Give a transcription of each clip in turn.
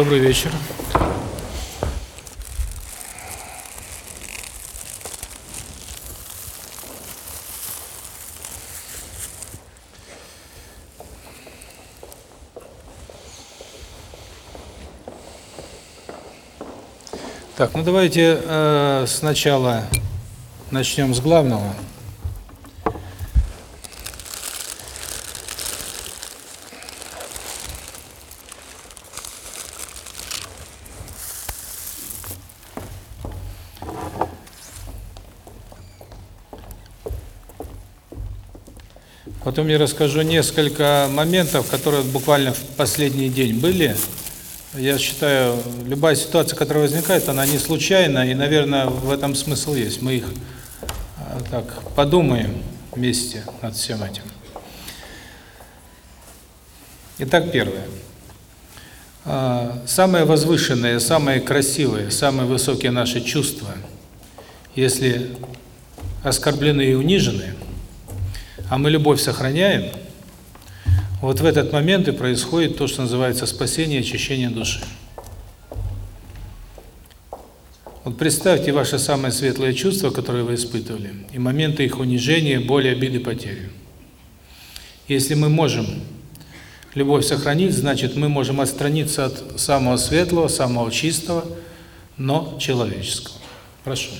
Добрый вечер. Так, ну давайте э, сначала начнем с главного. Потом я расскажу несколько моментов, которые буквально в последний день были. Я считаю, любая ситуация, которая возникает, она не случайна, и, наверное, в этом смысл есть. Мы их а, так подумаем вместе над всем этим. Итак, первое. А, самое возвышенное, самое красивое, самые высокие наши чувства, если оскорблены и унижены, а мы любовь сохраняем, вот в этот момент и происходит то, что называется спасение, очищение души. Вот представьте ваши самые светлые чувства, которые вы испытывали, и моменты их унижения, боли, обиды, потери. Если мы можем любовь сохранить, значит, мы можем отстраниться от самого светлого, самого чистого, но человеческого. Прошу.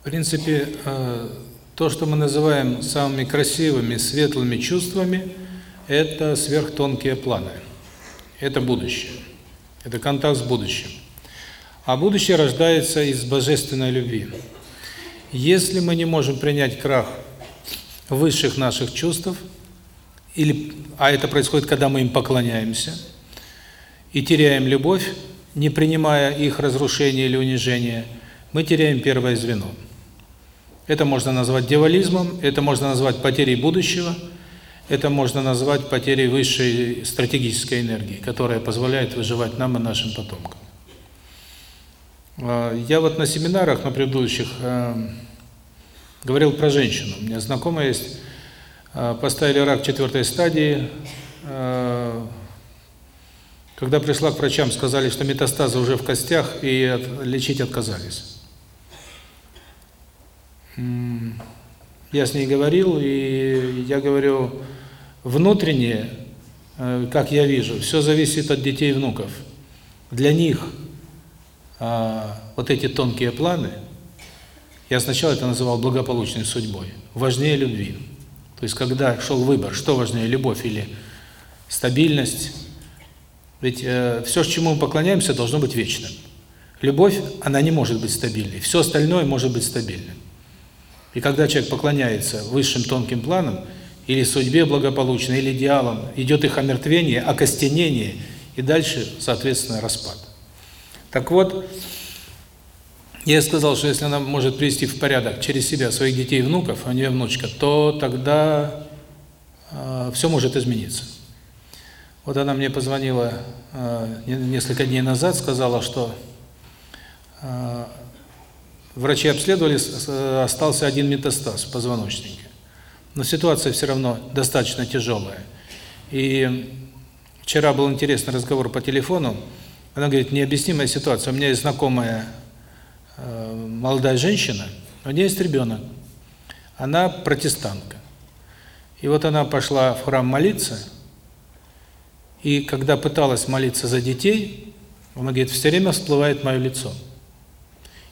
В принципе, э, то, что мы называем самыми красивыми, светлыми чувствами, это сверхтонкие планы. Это будущее. Это контакт с будущим. А будущее рождается из божественной любви. Если мы не можем принять крах высших наших чувств, или, а это происходит, когда мы им поклоняемся, и теряем любовь, не принимая их разрушения или унижения, мы теряем первое звено. Это можно назвать дьяволизмом, это можно назвать потерей будущего, это можно назвать потерей высшей стратегической энергии, которая позволяет выживать нам и нашим потомкам. А, я вот на семинарах, на предыдущих, э, говорил про женщину. У меня знакомая есть, э, поставили рак четвертой стадии, э, когда пришла к врачам, сказали, что метастазы уже в костях, и лечить отказались. Я с ней говорил, и я говорю, внутреннее, э, как я вижу, все зависит от детей и внуков. Для них а, вот эти тонкие планы, я сначала это называл благополучной судьбой, важнее любви. То есть, когда шел выбор, что важнее, любовь или стабильность, ведь э, все, чему мы поклоняемся, должно быть вечным. Любовь, она не может быть стабильной, все остальное может быть стабильным. И когда человек поклоняется высшим тонким планам, или судьбе благополучной, или идеалам, идет их омертвение, окостенение, и дальше, соответственно, распад. Так вот, я сказал, что если она может привести в порядок через себя своих детей и внуков, а у нее внучка, то тогда э, все может измениться. Вот она мне позвонила э, несколько дней назад, сказала, что э, Врачи обследовали, остался один метастаз в позвоночнике. Но ситуация все равно достаточно тяжелая. И вчера был интересный разговор по телефону. Она говорит, необъяснимая ситуация. У меня есть знакомая э, молодая женщина, у нее есть ребенок. Она протестантка. И вот она пошла в храм молиться, и когда пыталась молиться за детей, она говорит, все время всплывает мое лицо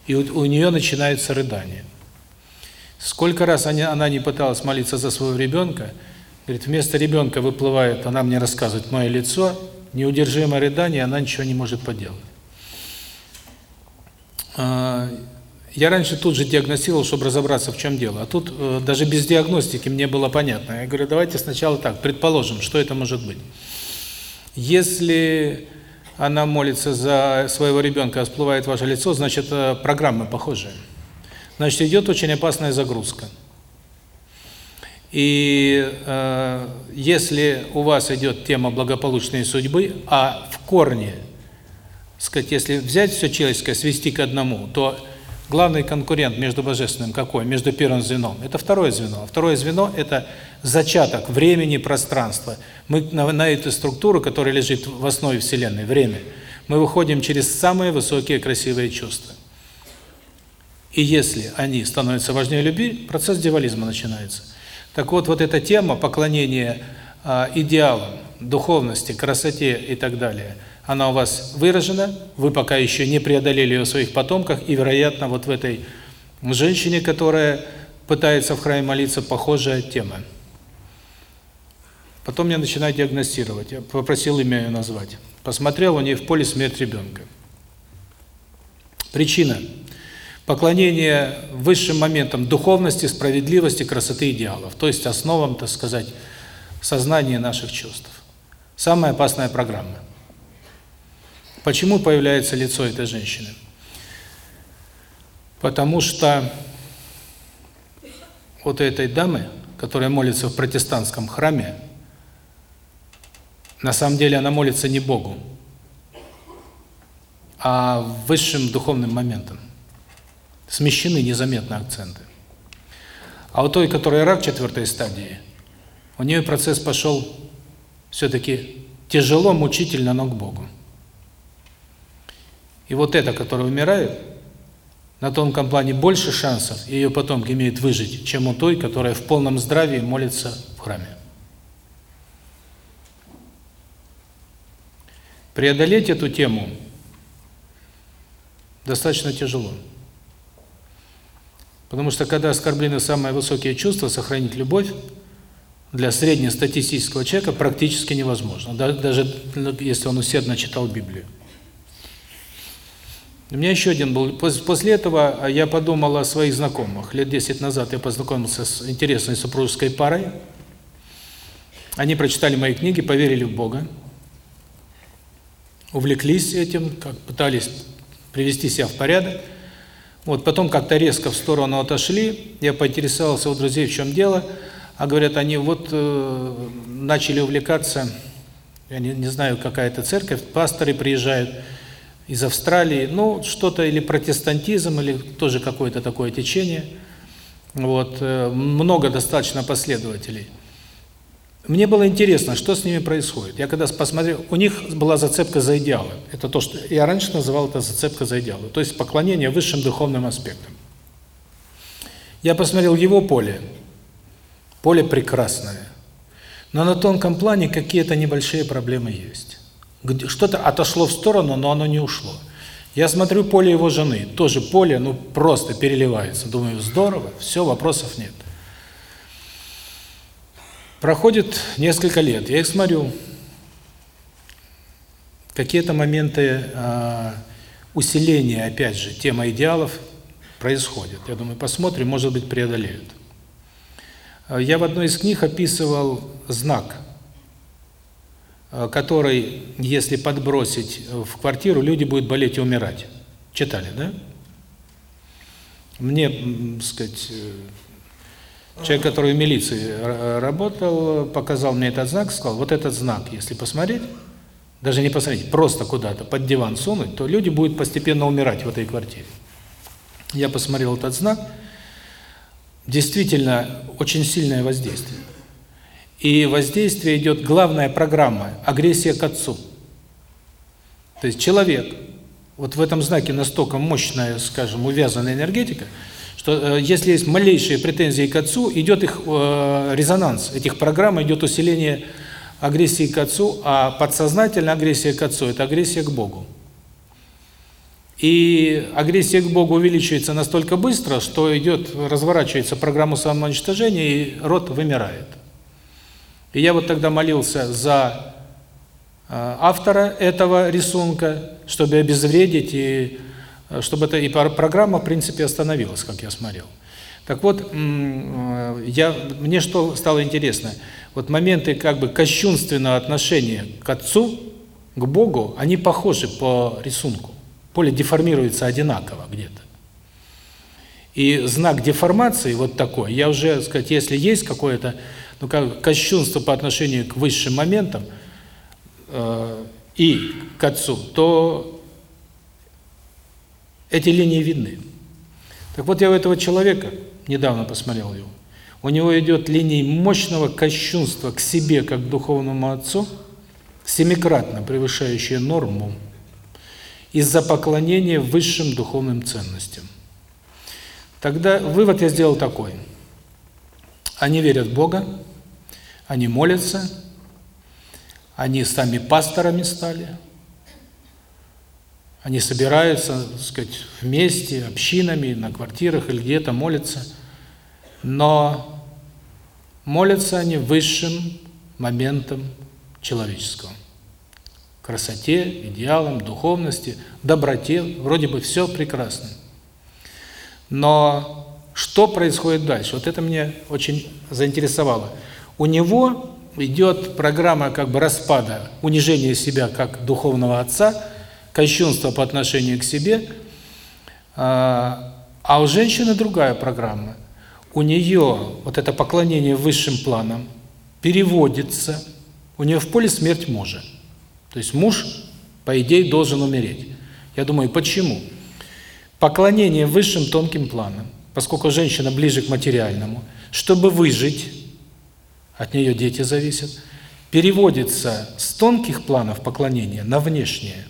и у, нее начинается рыдание. Сколько раз она, она не пыталась молиться за своего ребенка, говорит, вместо ребенка выплывает, она мне рассказывает, мое лицо, неудержимое рыдание, она ничего не может поделать. А, я раньше тут же диагностировал, чтобы разобраться, в чем дело. А тут э, даже без диагностики мне было понятно. Я говорю, давайте сначала так, предположим, что это может быть. Если она молится за своего ребенка, а всплывает ваше лицо, значит, э, программа похожая. Значит, идет очень опасная загрузка. И э, если у вас идет тема благополучной судьбы, а в корне, сказать, если взять все человеческое, свести к одному, то Главный конкурент между божественным какой? Между первым звеном. Это второе звено. Второе звено – это зачаток времени, пространства. Мы на, на эту структуру, которая лежит в основе Вселенной, время, мы выходим через самые высокие красивые чувства. И если они становятся важнее любви, процесс дьяволизма начинается. Так вот, вот эта тема поклонения э, идеалам, духовности, красоте и так далее – она у вас выражена, вы пока еще не преодолели ее в своих потомках, и, вероятно, вот в этой женщине, которая пытается в храме молиться, похожая тема. Потом я начинаю диагностировать. Я попросил имя ее назвать. Посмотрел, у нее в поле смерть ребенка. Причина. Поклонение высшим моментам духовности, справедливости, красоты, идеалов. То есть основам, так сказать, сознания наших чувств. Самая опасная программа. Почему появляется лицо этой женщины? Потому что вот этой дамы, которая молится в протестантском храме, на самом деле она молится не Богу, а высшим духовным моментом. Смещены незаметно акценты. А у той, которая рак четвертой стадии, у нее процесс пошел все-таки тяжело, мучительно, но к Богу. И вот эта, которая умирает, на тонком плане больше шансов, ее потомки имеют выжить, чем у той, которая в полном здравии молится в храме. Преодолеть эту тему достаточно тяжело. Потому что когда оскорблены самые высокие чувства, сохранить любовь для среднестатистического человека практически невозможно, даже если он усердно читал Библию. У меня еще один был. После этого я подумал о своих знакомых. Лет 10 назад я познакомился с интересной супружеской парой. Они прочитали мои книги, поверили в Бога, увлеклись этим, как пытались привести себя в порядок. Вот потом как-то резко в сторону отошли. Я поинтересовался у друзей, в чем дело. А говорят, они вот э, начали увлекаться, я не, не знаю, какая-то церковь, пасторы приезжают из Австралии, ну, что-то или протестантизм, или тоже какое-то такое течение. Вот, э, много достаточно последователей. Мне было интересно, что с ними происходит. Я когда посмотрел, у них была зацепка за идеалы. Это то, что я раньше называл это зацепка за идеалы, то есть поклонение высшим духовным аспектам. Я посмотрел его поле. Поле прекрасное. Но на тонком плане какие-то небольшие проблемы есть. Что-то отошло в сторону, но оно не ушло. Я смотрю поле его жены, тоже поле, ну просто переливается. Думаю, здорово, все, вопросов нет. Проходит несколько лет, я их смотрю. Какие-то моменты э, усиления, опять же, тема идеалов происходят. Я думаю, посмотрим, может быть, преодолеют. Я в одной из книг описывал знак – который, если подбросить в квартиру, люди будут болеть и умирать. Читали, да? Мне, так сказать, э, человек, который в милиции работал, показал мне этот знак, сказал, вот этот знак, если посмотреть, даже не посмотреть, просто куда-то под диван сунуть, то люди будут постепенно умирать в этой квартире. Я посмотрел этот знак, действительно очень сильное воздействие. И воздействие идет главная программа – агрессия к отцу. То есть человек, вот в этом знаке настолько мощная, скажем, увязанная энергетика, что э, если есть малейшие претензии к отцу, идет их э, резонанс, этих программ идет усиление агрессии к отцу, а подсознательная агрессия к отцу – это агрессия к Богу. И агрессия к Богу увеличивается настолько быстро, что идет, разворачивается программа самоуничтожения, и род вымирает. И я вот тогда молился за э, автора этого рисунка, чтобы обезвредить, и э, чтобы это и программа, в принципе, остановилась, как я смотрел. Так вот, э, я, мне что стало интересно, вот моменты как бы кощунственного отношения к Отцу, к Богу, они похожи по рисунку. Поле деформируется одинаково где-то. И знак деформации вот такой, я уже, сказать, если есть какое-то ну как кощунство по отношению к высшим моментам э, и к Отцу, то эти линии видны. Так вот, я у этого человека, недавно посмотрел его, у него идет линия мощного кощунства к себе, как к духовному отцу, семикратно превышающая норму, из-за поклонения высшим духовным ценностям. Тогда вывод я сделал такой. Они верят в Бога, они молятся, они сами пасторами стали, они собираются, так сказать, вместе, общинами, на квартирах или где-то молятся, но молятся они высшим моментом человеческого. Красоте, идеалам, духовности, доброте, вроде бы все прекрасно. Но что происходит дальше? Вот это мне очень заинтересовало у него идет программа как бы распада, унижения себя как духовного отца, кощунства по отношению к себе, а, а у женщины другая программа. У нее вот это поклонение высшим планам переводится, у нее в поле смерть мужа. То есть муж, по идее, должен умереть. Я думаю, почему? Поклонение высшим тонким планам, поскольку женщина ближе к материальному, чтобы выжить, от нее дети зависят, переводится с тонких планов поклонения на внешние.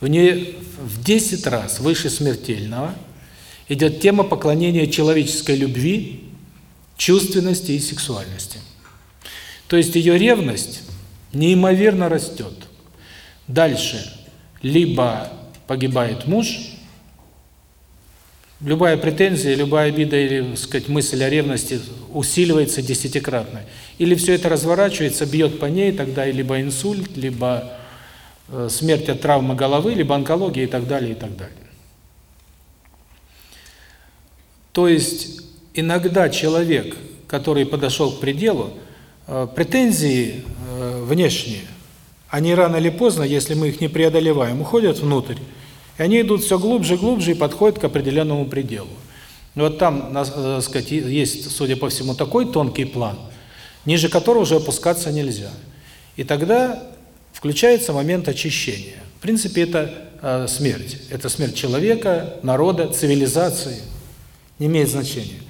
У нее в 10 раз выше смертельного идет тема поклонения человеческой любви, чувственности и сексуальности. То есть ее ревность неимоверно растет. Дальше либо погибает муж, Любая претензия, любая обида или, так сказать, мысль о ревности усиливается десятикратно. Или все это разворачивается, бьет по ней, тогда либо инсульт, либо э, смерть от травмы головы, либо онкология и так далее, и так далее. То есть иногда человек, который подошел к пределу, э, претензии э, внешние, они рано или поздно, если мы их не преодолеваем, уходят внутрь. И они идут все глубже, глубже и подходят к определенному пределу. И вот там, так э, сказать, есть, судя по всему, такой тонкий план, ниже которого уже опускаться нельзя. И тогда включается момент очищения. В принципе, это э, смерть. Это смерть человека, народа, цивилизации. Не имеет значения.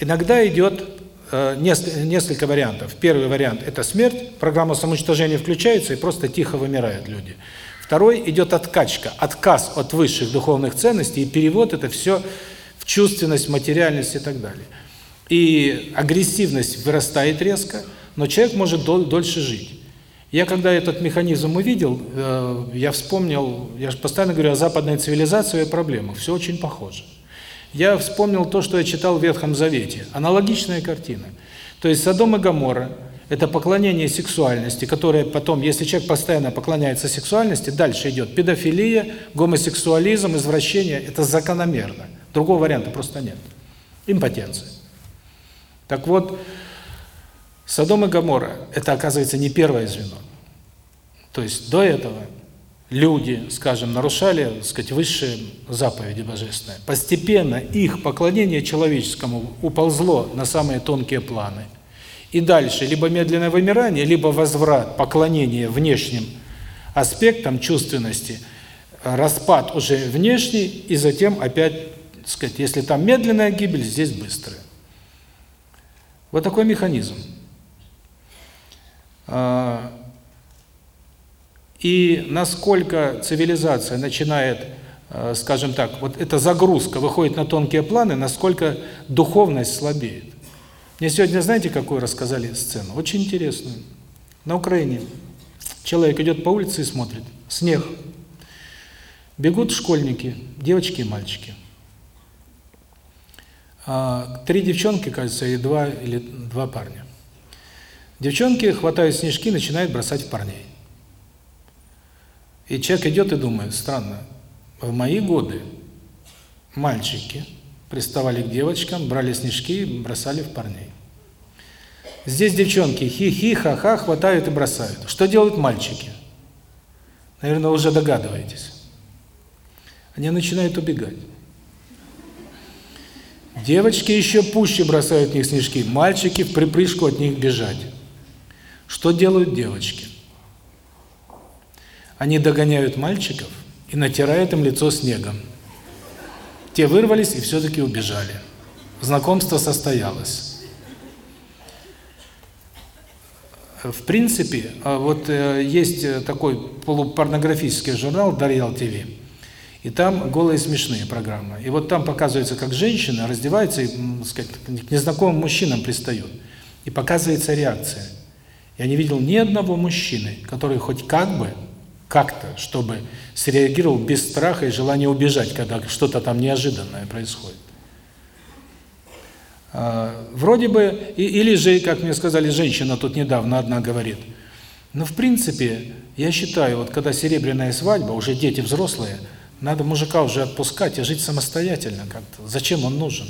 Иногда идет э, несколько вариантов. Первый вариант – это смерть, программа самоуничтожения включается, и просто тихо вымирают люди. Второй идет откачка, отказ от высших духовных ценностей и перевод это все в чувственность, материальность и так далее. И агрессивность вырастает резко, но человек может дол дольше жить. Я когда этот механизм увидел, э, я вспомнил, я же постоянно говорю о западной цивилизации и проблемах, все очень похоже. Я вспомнил то, что я читал в Ветхом Завете, аналогичная картина. То есть Содом и Гоморра это поклонение сексуальности, которое потом, если человек постоянно поклоняется сексуальности, дальше идет педофилия, гомосексуализм, извращение. Это закономерно. Другого варианта просто нет. Импотенция. Так вот, Содом и Гоморра – это, оказывается, не первое звено. То есть до этого люди, скажем, нарушали, так сказать, высшие заповеди божественные. Постепенно их поклонение человеческому уползло на самые тонкие планы – и дальше либо медленное вымирание, либо возврат, поклонение внешним аспектам чувственности, распад уже внешний, и затем опять, так сказать, если там медленная гибель, здесь быстрая. Вот такой механизм. А, и насколько цивилизация начинает, а, скажем так, вот эта загрузка выходит на тонкие планы, насколько духовность слабеет. Мне сегодня, знаете, какую рассказали сцену? Очень интересную. На Украине человек идет по улице и смотрит. Снег. Бегут школьники, девочки и мальчики. А, три девчонки, кажется, и два или два парня. Девчонки хватают снежки, начинают бросать в парней. И человек идет и думает, странно, в мои годы мальчики приставали к девочкам, брали снежки бросали в парней. Здесь девчонки хи-хи, ха-ха, хватают и бросают. Что делают мальчики? Наверное, уже догадываетесь. Они начинают убегать. Девочки еще пуще бросают в них снежки, мальчики в припрыжку от них бежать. Что делают девочки? Они догоняют мальчиков и натирают им лицо снегом. Те вырвались и все-таки убежали. Знакомство состоялось. В принципе, а вот э, есть э, такой полупорнографический журнал «Дарьял ТВ», и там голые смешные программы. И вот там показывается, как женщина раздевается и, сказать, к незнакомым мужчинам пристает. И показывается реакция. Я не видел ни одного мужчины, который хоть как бы как-то, чтобы среагировал без страха и желания убежать, когда что-то там неожиданное происходит. А, вроде бы, или же, как мне сказали, женщина тут недавно одна говорит, но в принципе, я считаю, вот когда серебряная свадьба, уже дети взрослые, надо мужика уже отпускать и жить самостоятельно как-то. Зачем он нужен?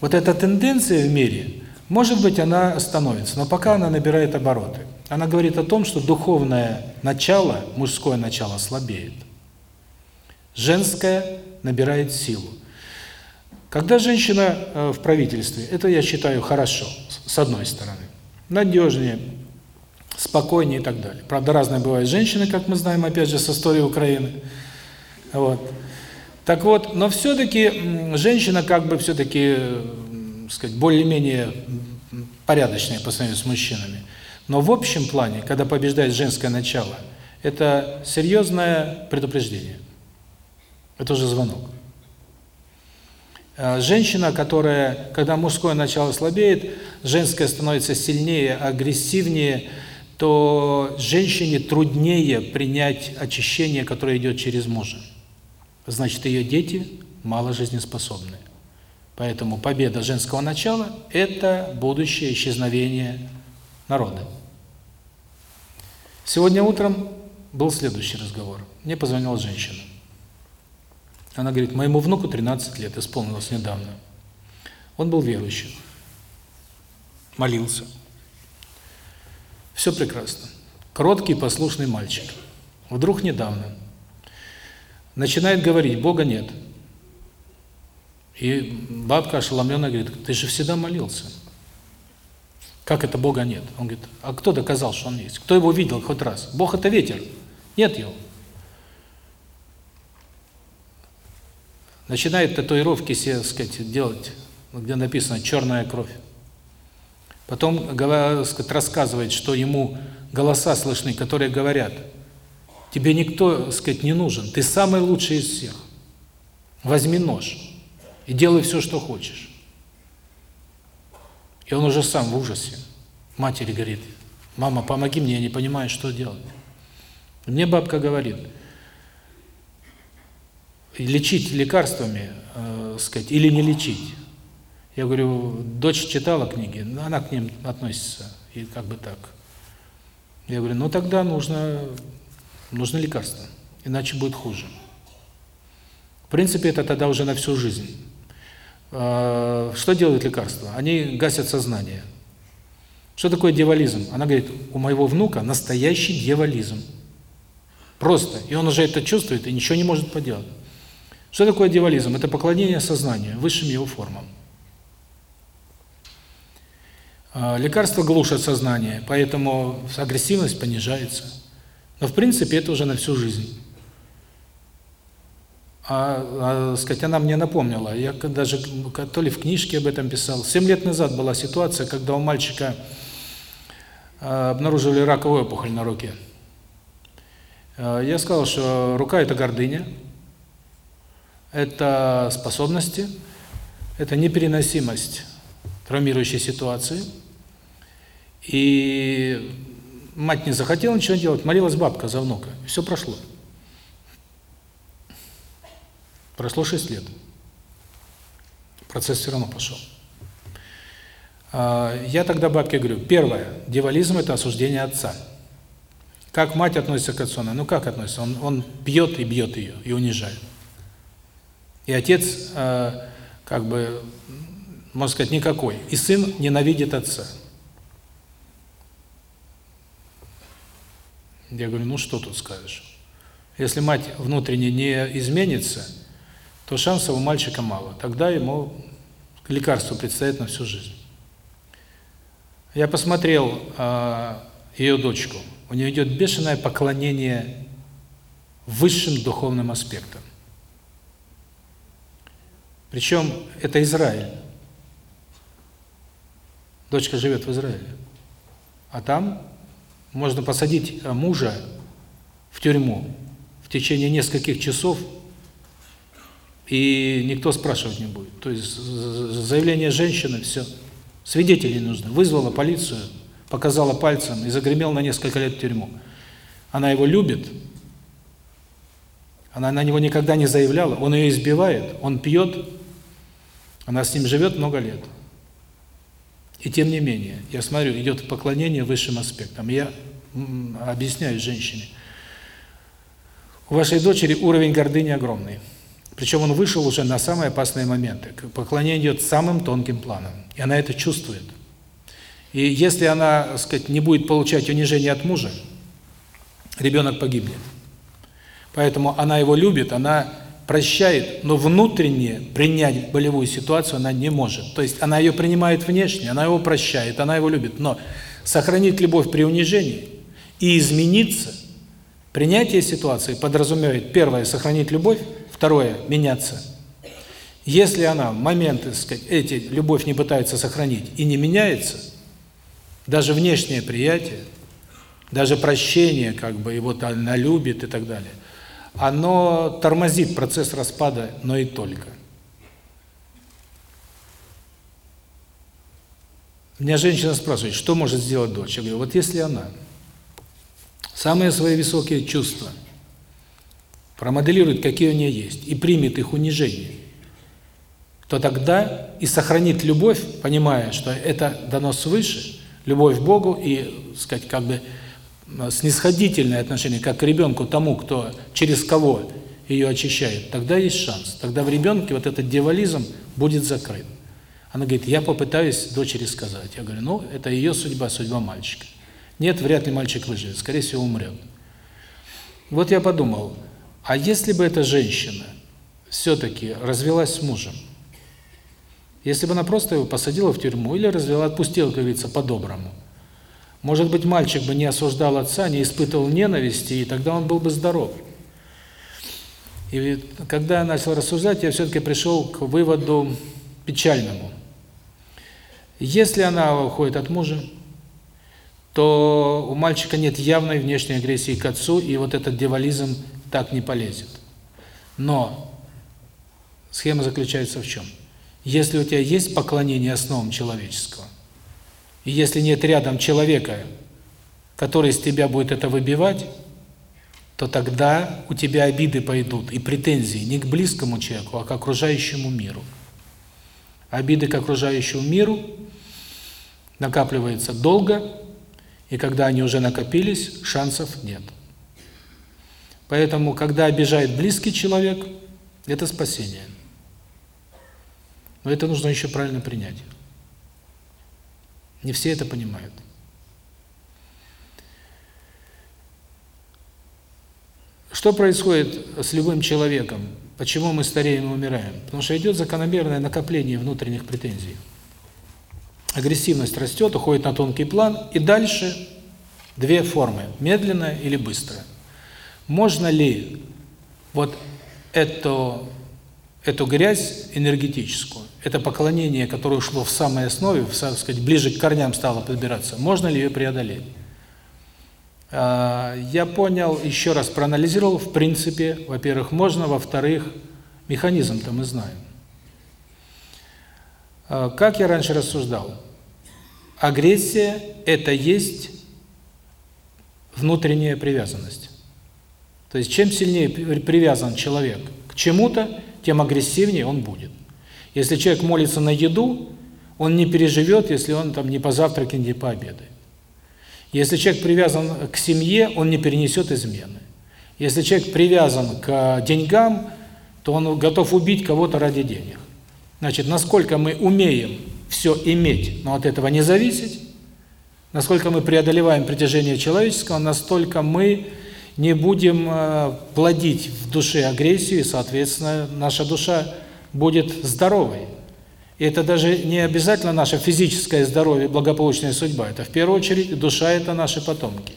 Вот эта тенденция в мире, может быть, она остановится, но пока она набирает обороты. Она говорит о том, что духовное начало, мужское начало слабеет. Женское набирает силу. Когда женщина э, в правительстве, это я считаю хорошо, с одной стороны. Надежнее, спокойнее и так далее. Правда, разные бывают женщины, как мы знаем, опять же, с истории Украины. Вот. Так вот, но все-таки женщина как бы все-таки, сказать, более-менее порядочная по сравнению с мужчинами. Но в общем плане, когда побеждает женское начало, это серьезное предупреждение. Это уже звонок. А женщина, которая, когда мужское начало слабеет, женское становится сильнее, агрессивнее, то женщине труднее принять очищение, которое идет через мужа. Значит, ее дети мало жизнеспособны. Поэтому победа женского начала – это будущее исчезновение народа. Сегодня утром был следующий разговор. Мне позвонила женщина. Она говорит, моему внуку 13 лет, исполнилось недавно. Он был верующим, молился. Все прекрасно. Кроткий, послушный мальчик. Вдруг недавно начинает говорить, Бога нет. И бабка ошеломленно говорит, ты же всегда молился. Как это Бога нет? Он говорит, а кто доказал, что Он есть? Кто его видел хоть раз? Бог – это ветер. Нет его. Начинает татуировки себе, сказать, делать, где написано «черная кровь». Потом сказать, рассказывает, что ему голоса слышны, которые говорят, тебе никто, сказать, не нужен, ты самый лучший из всех. Возьми нож и делай все, что хочешь. И он уже сам в ужасе. Матери говорит, мама, помоги мне, я не понимаю, что делать. Мне бабка говорит, лечить лекарствами, э, сказать, или не лечить. Я говорю, дочь читала книги, она к ним относится, и как бы так. Я говорю, ну тогда нужно, нужно лекарство, иначе будет хуже. В принципе, это тогда уже на всю жизнь. Э, что делают лекарства? Они гасят сознание. Что такое дьяволизм? Она говорит, у моего внука настоящий дьяволизм. Просто. И он уже это чувствует и ничего не может поделать. Что такое дьяволизм? Это поклонение сознанию, высшим его формам. А, лекарства глушат сознание, поэтому агрессивность понижается. Но в принципе это уже на всю жизнь. А, а сказать, она мне напомнила, я даже то ли в книжке об этом писал. Семь лет назад была ситуация, когда у мальчика а, обнаружили раковую опухоль на руке. А, я сказал, что рука – это гордыня, это способности, это непереносимость травмирующей ситуации. И мать не захотела ничего делать, молилась бабка за внука. Все прошло. Прошло 6 лет. Процесс все равно пошел. А, я тогда бабке говорю, первое, дьяволизм – это осуждение отца. Как мать относится к отцу? Ну как относится? Он, он бьет и бьет ее, и унижает. И отец, э, как бы, можно сказать, никакой. И сын ненавидит отца. Я говорю, ну что тут скажешь? Если мать внутренне не изменится, то шансов у мальчика мало. Тогда ему лекарство предстоит на всю жизнь. Я посмотрел э, ее дочку. У нее идет бешеное поклонение высшим духовным аспектам. Причем это Израиль. Дочка живет в Израиле. А там можно посадить мужа в тюрьму в течение нескольких часов, и никто спрашивать не будет. То есть заявление женщины, все. Свидетелей нужно. Вызвала полицию, показала пальцем и загремел на несколько лет в тюрьму. Она его любит, она на него никогда не заявляла, он ее избивает, он пьет, она с ним живет много лет. И тем не менее, я смотрю, идет поклонение высшим аспектам. Я объясняю женщине, у вашей дочери уровень гордыни огромный. Причем он вышел уже на самые опасные моменты. Поклонение идет самым тонким планом. И она это чувствует. И если она, так сказать, не будет получать унижение от мужа, ребенок погибнет. Поэтому она его любит, она прощает, но внутренне принять болевую ситуацию она не может. То есть она ее принимает внешне, она его прощает, она его любит, но сохранить любовь при унижении и измениться, принятие ситуации подразумевает, первое, сохранить любовь, второе, меняться. Если она в моменты, сказать, эти любовь не пытается сохранить и не меняется – даже внешнее приятие, даже прощение, как бы, и вот она любит и так далее, оно тормозит процесс распада, но и только. Меня женщина спрашивает, что может сделать дочь? Я говорю, вот если она самые свои высокие чувства промоделирует, какие у нее есть, и примет их унижение, то тогда и сохранит любовь, понимая, что это дано свыше, любовь к Богу и, сказать, как бы снисходительное отношение, как к ребенку, тому, кто через кого ее очищает, тогда есть шанс. Тогда в ребенке вот этот дьяволизм будет закрыт. Она говорит, я попытаюсь дочери сказать. Я говорю, ну, это ее судьба, судьба мальчика. Нет, вряд ли мальчик выживет, скорее всего, умрет. Вот я подумал, а если бы эта женщина все-таки развелась с мужем, если бы она просто его посадила в тюрьму или развела, отпустила, как говорится, по-доброму, может быть, мальчик бы не осуждал отца, не испытывал ненависти, и тогда он был бы здоров. И когда я начал рассуждать, я все-таки пришел к выводу печальному. Если она уходит от мужа, то у мальчика нет явной внешней агрессии к отцу, и вот этот девализм так не полезет. Но схема заключается в чем? Если у тебя есть поклонение основам человеческого, и если нет рядом человека, который из тебя будет это выбивать, то тогда у тебя обиды пойдут и претензии не к близкому человеку, а к окружающему миру. Обиды к окружающему миру накапливаются долго, и когда они уже накопились, шансов нет. Поэтому, когда обижает близкий человек, это спасение. Но это нужно еще правильно принять. Не все это понимают. Что происходит с любым человеком? Почему мы стареем и умираем? Потому что идет закономерное накопление внутренних претензий агрессивность растет, уходит на тонкий план, и дальше две формы – медленная или быстрая. Можно ли вот эту, эту грязь энергетическую, это поклонение, которое ушло в самой основе, в, так сказать, ближе к корням стало подбираться, можно ли ее преодолеть? А, я понял, еще раз проанализировал, в принципе, во-первых, можно, во-вторых, механизм-то мы знаем. А, как я раньше рассуждал? Агрессия – это есть внутренняя привязанность. То есть чем сильнее привязан человек к чему-то, тем агрессивнее он будет. Если человек молится на еду, он не переживет, если он там не позавтракает, не пообедает. Если человек привязан к семье, он не перенесет измены. Если человек привязан к деньгам, то он готов убить кого-то ради денег. Значит, насколько мы умеем все иметь, но от этого не зависеть, насколько мы преодолеваем притяжение человеческого, настолько мы не будем э, плодить в душе агрессию, и, соответственно, наша душа будет здоровой. И это даже не обязательно наше физическое здоровье, благополучная судьба. Это в первую очередь душа – это наши потомки.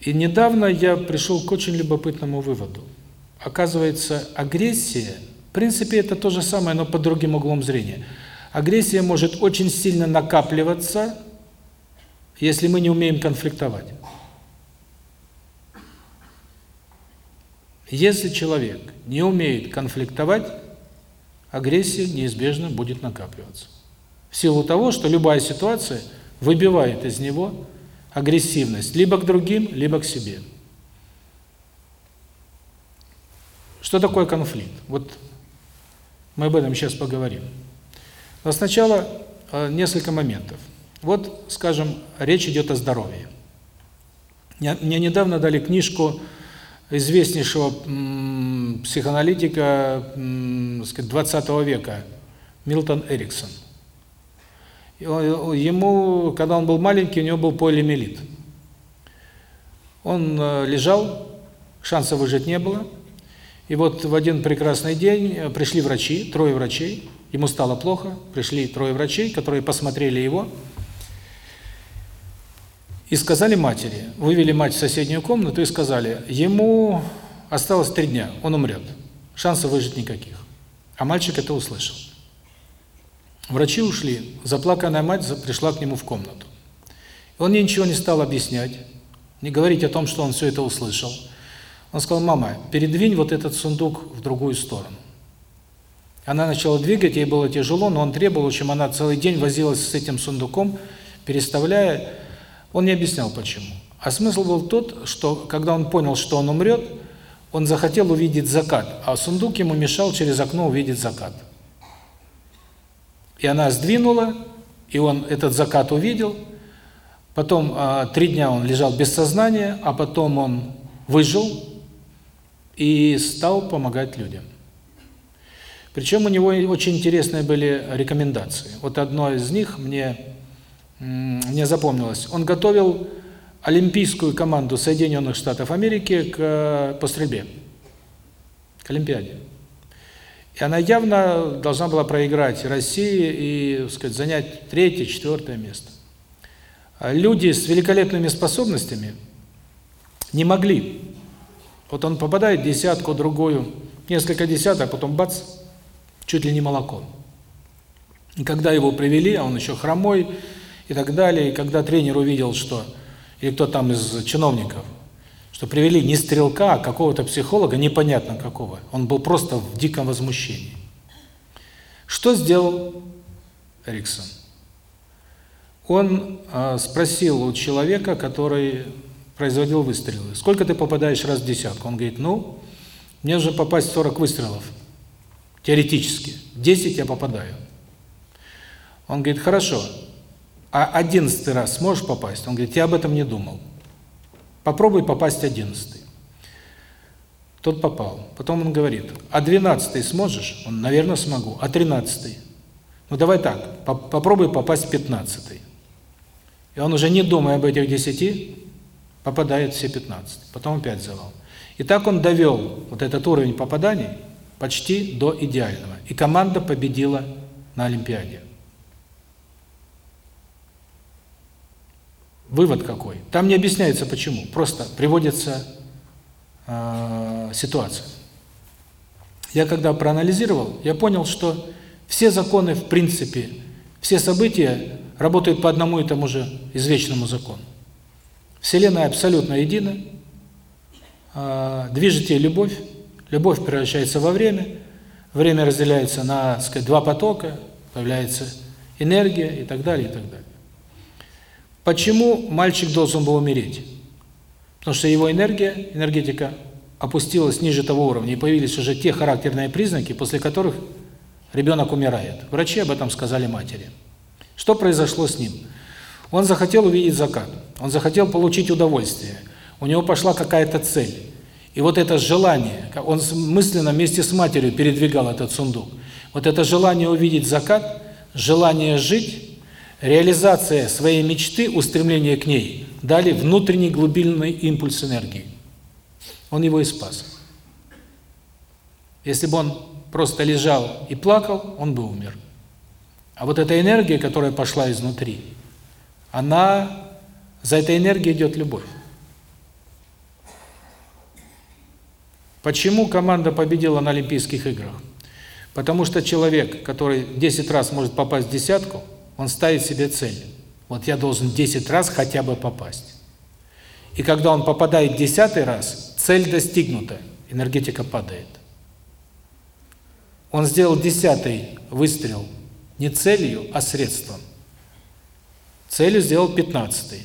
И недавно я пришел к очень любопытному выводу. Оказывается, агрессия – в принципе, это то же самое, но под другим углом зрения. Агрессия может очень сильно накапливаться, если мы не умеем конфликтовать. Если человек не умеет конфликтовать, агрессия неизбежно будет накапливаться. В силу того, что любая ситуация выбивает из него агрессивность либо к другим, либо к себе. Что такое конфликт? Вот мы об этом сейчас поговорим. Но сначала э, несколько моментов. Вот, скажем, речь идет о здоровье. Мне недавно дали книжку известнейшего психоаналитика 20 века Милтон Эриксон. Ему, когда он был маленький, у него был полиомиелит. Он э, лежал, шансов выжить не было. И вот в один прекрасный день э, пришли врачи, трое врачей, ему стало плохо, пришли трое врачей, которые посмотрели его и сказали матери, вывели мать в соседнюю комнату и сказали, ему осталось три дня, он умрет, шансов выжить никаких. А мальчик это услышал. Врачи ушли, заплаканная мать пришла к нему в комнату. Он ей ничего не стал объяснять, не говорить о том, что он все это услышал. Он сказал, мама, передвинь вот этот сундук в другую сторону. Она начала двигать, ей было тяжело, но он требовал, чем она целый день возилась с этим сундуком, переставляя. Он не объяснял, почему. А смысл был тот, что когда он понял, что он умрет, Он захотел увидеть закат, а сундук ему мешал через окно увидеть закат. И она сдвинула, и он этот закат увидел. Потом э, три дня он лежал без сознания, а потом он выжил и стал помогать людям. Причем у него очень интересные были рекомендации. Вот одно из них мне мне запомнилось. Он готовил олимпийскую команду Соединенных Штатов Америки к по стрельбе, к Олимпиаде. И она явно должна была проиграть России и, так сказать, занять третье, четвертое место. Люди с великолепными способностями не могли. Вот он попадает десятку, другую, несколько десяток, потом бац, чуть ли не молоко. И когда его привели, а он еще хромой и так далее, и когда тренер увидел, что, или кто там из чиновников, что привели не стрелка, а какого-то психолога, непонятно какого, он был просто в диком возмущении. Что сделал Эриксон? Он э, спросил у человека, который производил выстрелы, сколько ты попадаешь раз в десятку? Он говорит, ну, мне нужно попасть в 40 выстрелов. Теоретически. 10 я попадаю. Он говорит, хорошо, а 11 раз сможешь попасть? Он говорит, я об этом не думал. Попробуй попасть 11. Тот попал. Потом он говорит, а 12 сможешь? Он, наверное, смогу. А 13? Ну давай так, по попробуй попасть 15. И он уже не думая об этих 10, попадает все 15. Потом опять завал. И так он довел вот этот уровень попаданий почти до идеального. И команда победила на Олимпиаде. Вывод какой? Там не объясняется почему, просто приводится э, ситуация. Я когда проанализировал, я понял, что все законы, в принципе, все события работают по одному и тому же извечному закону. Вселенная абсолютно едина, э, движет ей любовь, Любовь превращается во время, время разделяется на, так сказать, два потока, появляется энергия и так далее, и так далее. Почему мальчик должен был умереть? Потому что его энергия, энергетика опустилась ниже того уровня, и появились уже те характерные признаки, после которых ребенок умирает. Врачи об этом сказали матери. Что произошло с ним? Он захотел увидеть закат, он захотел получить удовольствие, у него пошла какая-то цель. И вот это желание, он мысленно вместе с матерью передвигал этот сундук. Вот это желание увидеть закат, желание жить, реализация своей мечты, устремление к ней дали внутренний глубинный импульс энергии. Он его и спас. Если бы он просто лежал и плакал, он бы умер. А вот эта энергия, которая пошла изнутри, она за этой энергией идет любовь. Почему команда победила на Олимпийских играх? Потому что человек, который 10 раз может попасть в десятку, он ставит себе цель. Вот я должен 10 раз хотя бы попасть. И когда он попадает десятый раз, цель достигнута, энергетика падает. Он сделал десятый выстрел не целью, а средством. Целью сделал пятнадцатый.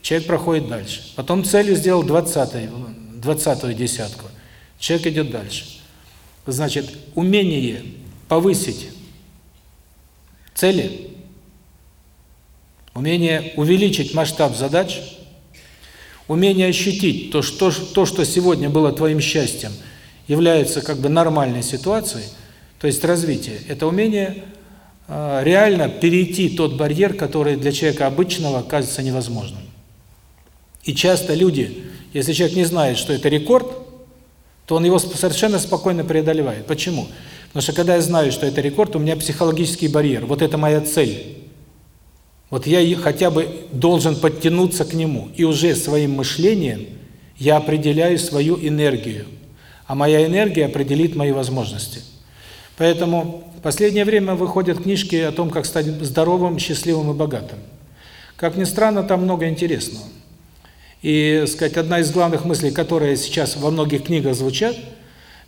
Человек проходит дальше. Потом целью сделал двадцатый, двадцатую десятку. Человек идет дальше. Значит, умение повысить цели, умение увеличить масштаб задач, умение ощутить то, что, то, что сегодня было твоим счастьем, является как бы нормальной ситуацией, то есть развитие, это умение э, реально перейти тот барьер, который для человека обычного кажется невозможным. И часто люди, если человек не знает, что это рекорд, то он его совершенно спокойно преодолевает. Почему? Потому что когда я знаю, что это рекорд, у меня психологический барьер. Вот это моя цель. Вот я хотя бы должен подтянуться к нему. И уже своим мышлением я определяю свою энергию. А моя энергия определит мои возможности. Поэтому в последнее время выходят книжки о том, как стать здоровым, счастливым и богатым. Как ни странно, там много интересного. И, сказать, одна из главных мыслей, которые сейчас во многих книгах звучат,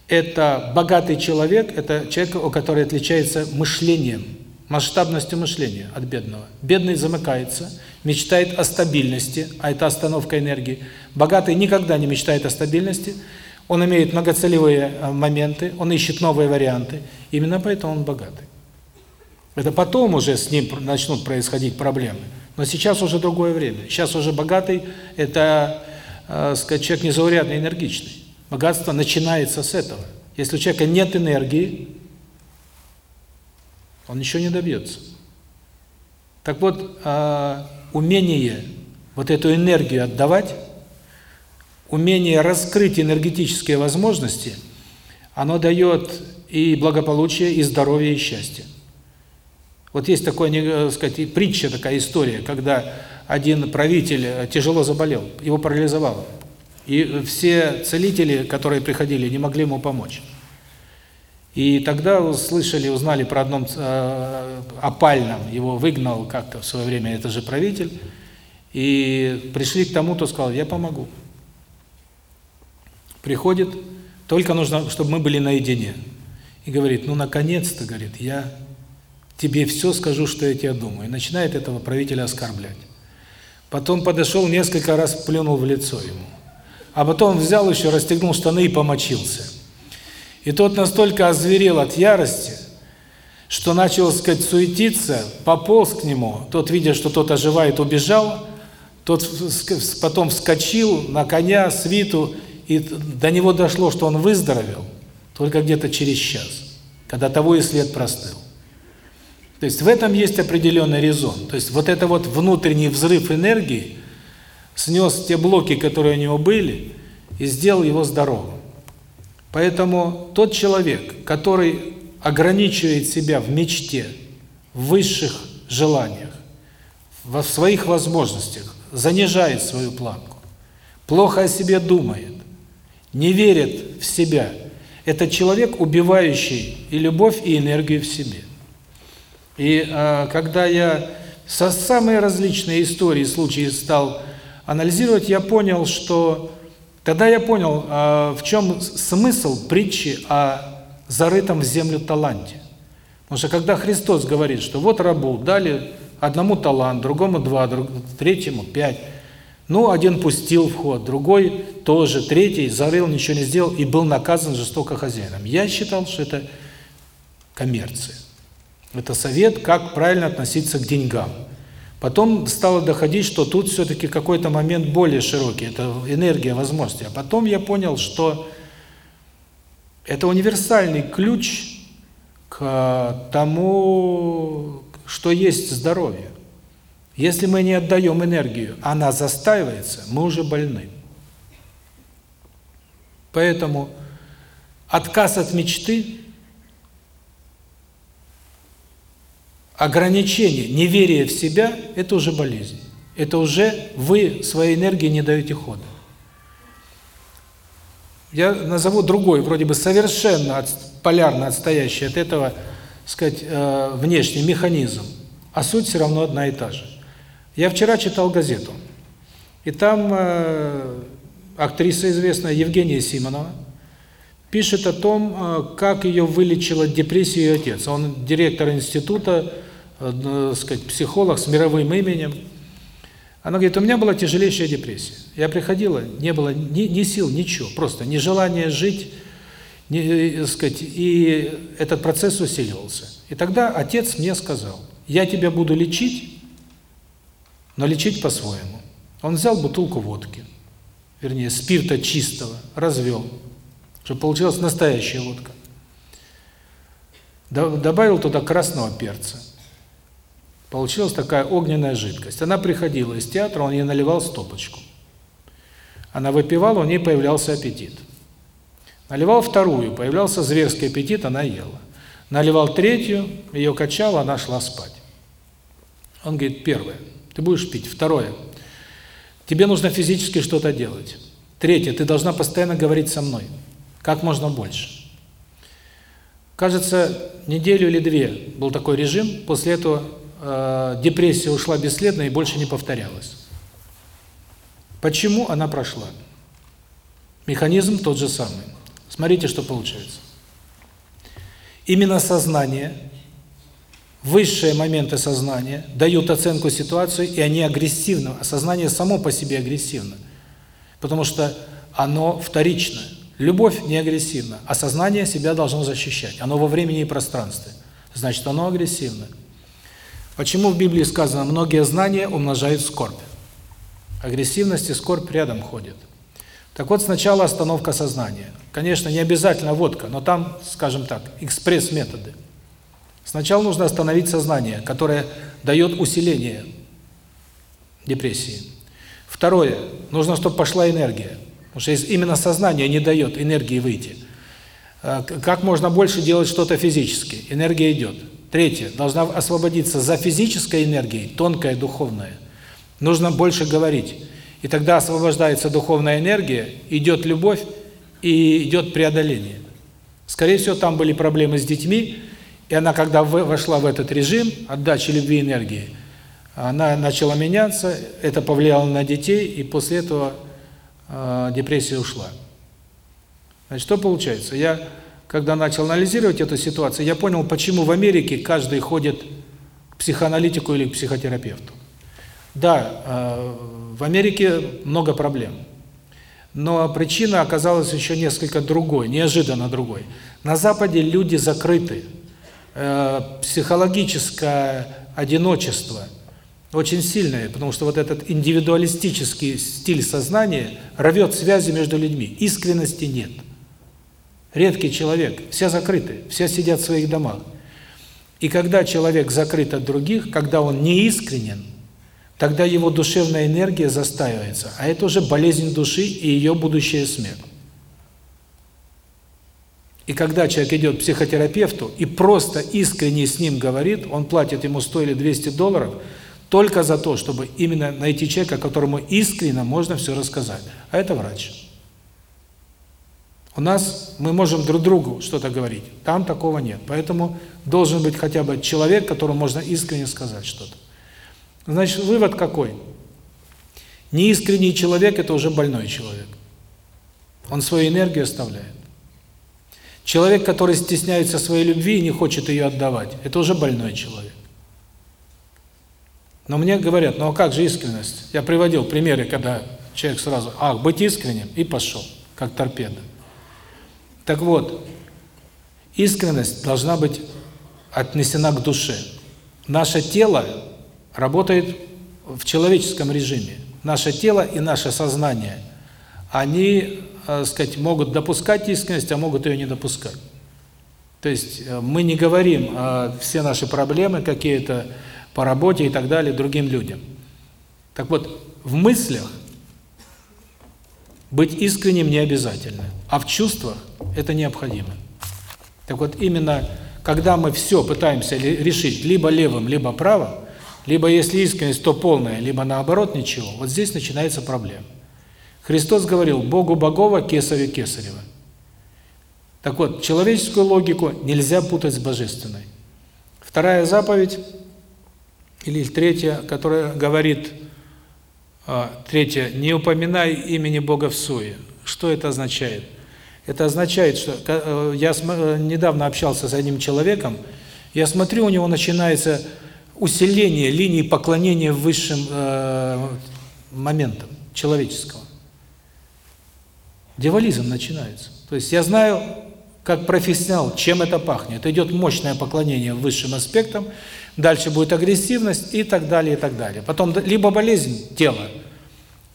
это богатый человек, это человек, который отличается мышлением, масштабностью мышления от бедного. Бедный замыкается, мечтает о стабильности, а это остановка энергии. Богатый никогда не мечтает о стабильности, он имеет многоцелевые э, моменты, он ищет новые варианты. Именно поэтому он богатый. Это потом уже с ним начнут происходить проблемы. Но сейчас уже другое время. Сейчас уже богатый – это, э, человек незаурядный, энергичный. Богатство начинается с этого. Если у человека нет энергии, он ничего не добьется. Так вот, э, умение вот эту энергию отдавать, умение раскрыть энергетические возможности, оно дает и благополучие, и здоровье, и счастье. Вот есть такое, э, сказать, притча, такая история, когда один правитель э, тяжело заболел, его парализовало. И все целители, которые приходили, не могли ему помочь. И тогда услышали, узнали про одном э, опальном, его выгнал как-то в свое время это же правитель, и пришли к тому, кто сказал, я помогу. Приходит, только нужно, чтобы мы были наедине. И говорит, ну наконец-то, говорит, я тебе все скажу, что я тебе думаю. И начинает этого правителя оскорблять. Потом подошел, несколько раз плюнул в лицо ему. А потом взял еще, расстегнул штаны и помочился. И тот настолько озверел от ярости, что начал, сказать, суетиться, пополз к нему. Тот, видя, что тот оживает, убежал. Тот потом вскочил на коня, свиту, и до него дошло, что он выздоровел только где-то через час, когда того и след простыл. То есть в этом есть определенный резон. То есть вот это вот внутренний взрыв энергии снес те блоки, которые у него были, и сделал его здоровым. Поэтому тот человек, который ограничивает себя в мечте, в высших желаниях, в своих возможностях, занижает свою планку, плохо о себе думает, не верит в себя, это человек, убивающий и любовь, и энергию в себе. И э, когда я со самые различные истории, случаи стал анализировать, я понял, что Тогда я понял, а, в чем смысл притчи о зарытом в землю таланте. Потому что когда Христос говорит, что вот рабу дали одному талант, другому два, третьему пять, ну, один пустил в ход, другой тоже, третий зарыл, ничего не сделал и был наказан жестоко хозяином. Я считал, что это коммерция. Это совет, как правильно относиться к деньгам. Потом стало доходить, что тут все-таки какой-то момент более широкий, это энергия возможности. А потом я понял, что это универсальный ключ к тому, что есть здоровье. Если мы не отдаем энергию, она застаивается, мы уже больны. Поэтому отказ от мечты ограничение, неверие в себя – это уже болезнь. Это уже вы своей энергии не даете хода. Я назову другой, вроде бы совершенно от, полярно отстоящий от этого, сказать, э, внешний механизм, а суть все равно одна и та же. Я вчера читал газету, и там э, актриса известная Евгения Симонова пишет о том, э, как ее вылечила депрессию ее отец. Он директор института э, сказать, психолог с мировым именем. Она говорит, у меня была тяжелейшая депрессия. Я приходила, не было ни, ни сил, ничего, просто нежелание жить, не, э, сказать, и этот процесс усиливался. И тогда отец мне сказал, я тебя буду лечить, но лечить по-своему. Он взял бутылку водки, вернее, спирта чистого, развел, чтобы получилась настоящая водка. Добавил туда красного перца. Получилась такая огненная жидкость. Она приходила из театра, он ей наливал стопочку. Она выпивала, у нее появлялся аппетит. Наливал вторую, появлялся зверский аппетит, она ела. Наливал третью, ее качало, она шла спать. Он говорит, первое, ты будешь пить. Второе, тебе нужно физически что-то делать. Третье, ты должна постоянно говорить со мной. Как можно больше. Кажется, неделю или две был такой режим, после этого э, депрессия ушла бесследно и больше не повторялась. Почему она прошла? Механизм тот же самый. Смотрите, что получается. Именно сознание, высшие моменты сознания дают оценку ситуации, и они агрессивны. А сознание само по себе агрессивно. Потому что оно вторичное. Любовь не агрессивна, а сознание себя должно защищать. Оно во времени и пространстве. Значит, оно агрессивно. Почему в Библии сказано, многие знания умножают скорбь? Агрессивность и скорбь рядом ходят. Так вот, сначала остановка сознания. Конечно, не обязательно водка, но там, скажем так, экспресс-методы. Сначала нужно остановить сознание, которое дает усиление депрессии. Второе, нужно, чтобы пошла энергия. Потому что именно сознание не дает энергии выйти. Э, как можно больше делать что-то физически? Энергия идет. Третье, должна освободиться за физической энергией, тонкая, духовная. Нужно больше говорить. И тогда освобождается духовная энергия, идет любовь и идет преодоление. Скорее всего, там были проблемы с детьми, и она, когда вошла в этот режим отдачи любви и энергии, она начала меняться, это повлияло на детей, и после этого э, депрессия ушла. Значит, что получается? Я когда начал анализировать эту ситуацию, я понял, почему в Америке каждый ходит к психоаналитику или к психотерапевту. Да, э, в Америке много проблем. Но причина оказалась еще несколько другой, неожиданно другой. На Западе люди закрыты. Э, психологическое одиночество очень сильное, потому что вот этот индивидуалистический стиль сознания рвет связи между людьми. Искренности нет. Редкий человек, все закрыты, все сидят в своих домах. И когда человек закрыт от других, когда он не искренен, тогда его душевная энергия застаивается, а это уже болезнь души и ее будущая смерть. И когда человек идет к психотерапевту и просто искренне с ним говорит, он платит ему 100 или 200 долларов только за то, чтобы именно найти человека, которому искренне можно все рассказать. А это врач. У нас мы можем друг другу что-то говорить, там такого нет. Поэтому должен быть хотя бы человек, которому можно искренне сказать что-то. Значит, вывод какой? Неискренний человек – это уже больной человек. Он свою энергию оставляет. Человек, который стесняется своей любви и не хочет ее отдавать – это уже больной человек. Но мне говорят, ну а как же искренность? Я приводил примеры, когда человек сразу, ах, быть искренним, и пошел, как торпеда. Так вот, искренность должна быть отнесена к душе. Наше тело работает в человеческом режиме. Наше тело и наше сознание, они, так сказать, могут допускать искренность, а могут ее не допускать. То есть э, мы не говорим все наши проблемы какие-то по работе и так далее другим людям. Так вот, в мыслях быть искренним не обязательно, а в чувствах это необходимо. Так вот, именно когда мы все пытаемся решить либо левым, либо правым, либо если искренность, то полная, либо наоборот ничего, вот здесь начинается проблема. Христос говорил «Богу Богова, Кесарю Кесарева». Так вот, человеческую логику нельзя путать с божественной. Вторая заповедь, или третья, которая говорит третье. Не упоминай имени Бога в суе. Что это означает? Это означает, что э, я э, недавно общался с одним человеком, я смотрю, у него начинается усиление линии поклонения высшим э, моментам человеческого. Девализм начинается. То есть я знаю, как профессионал, чем это пахнет. Идет мощное поклонение высшим аспектам, Дальше будет агрессивность и так далее, и так далее. Потом либо болезнь тела,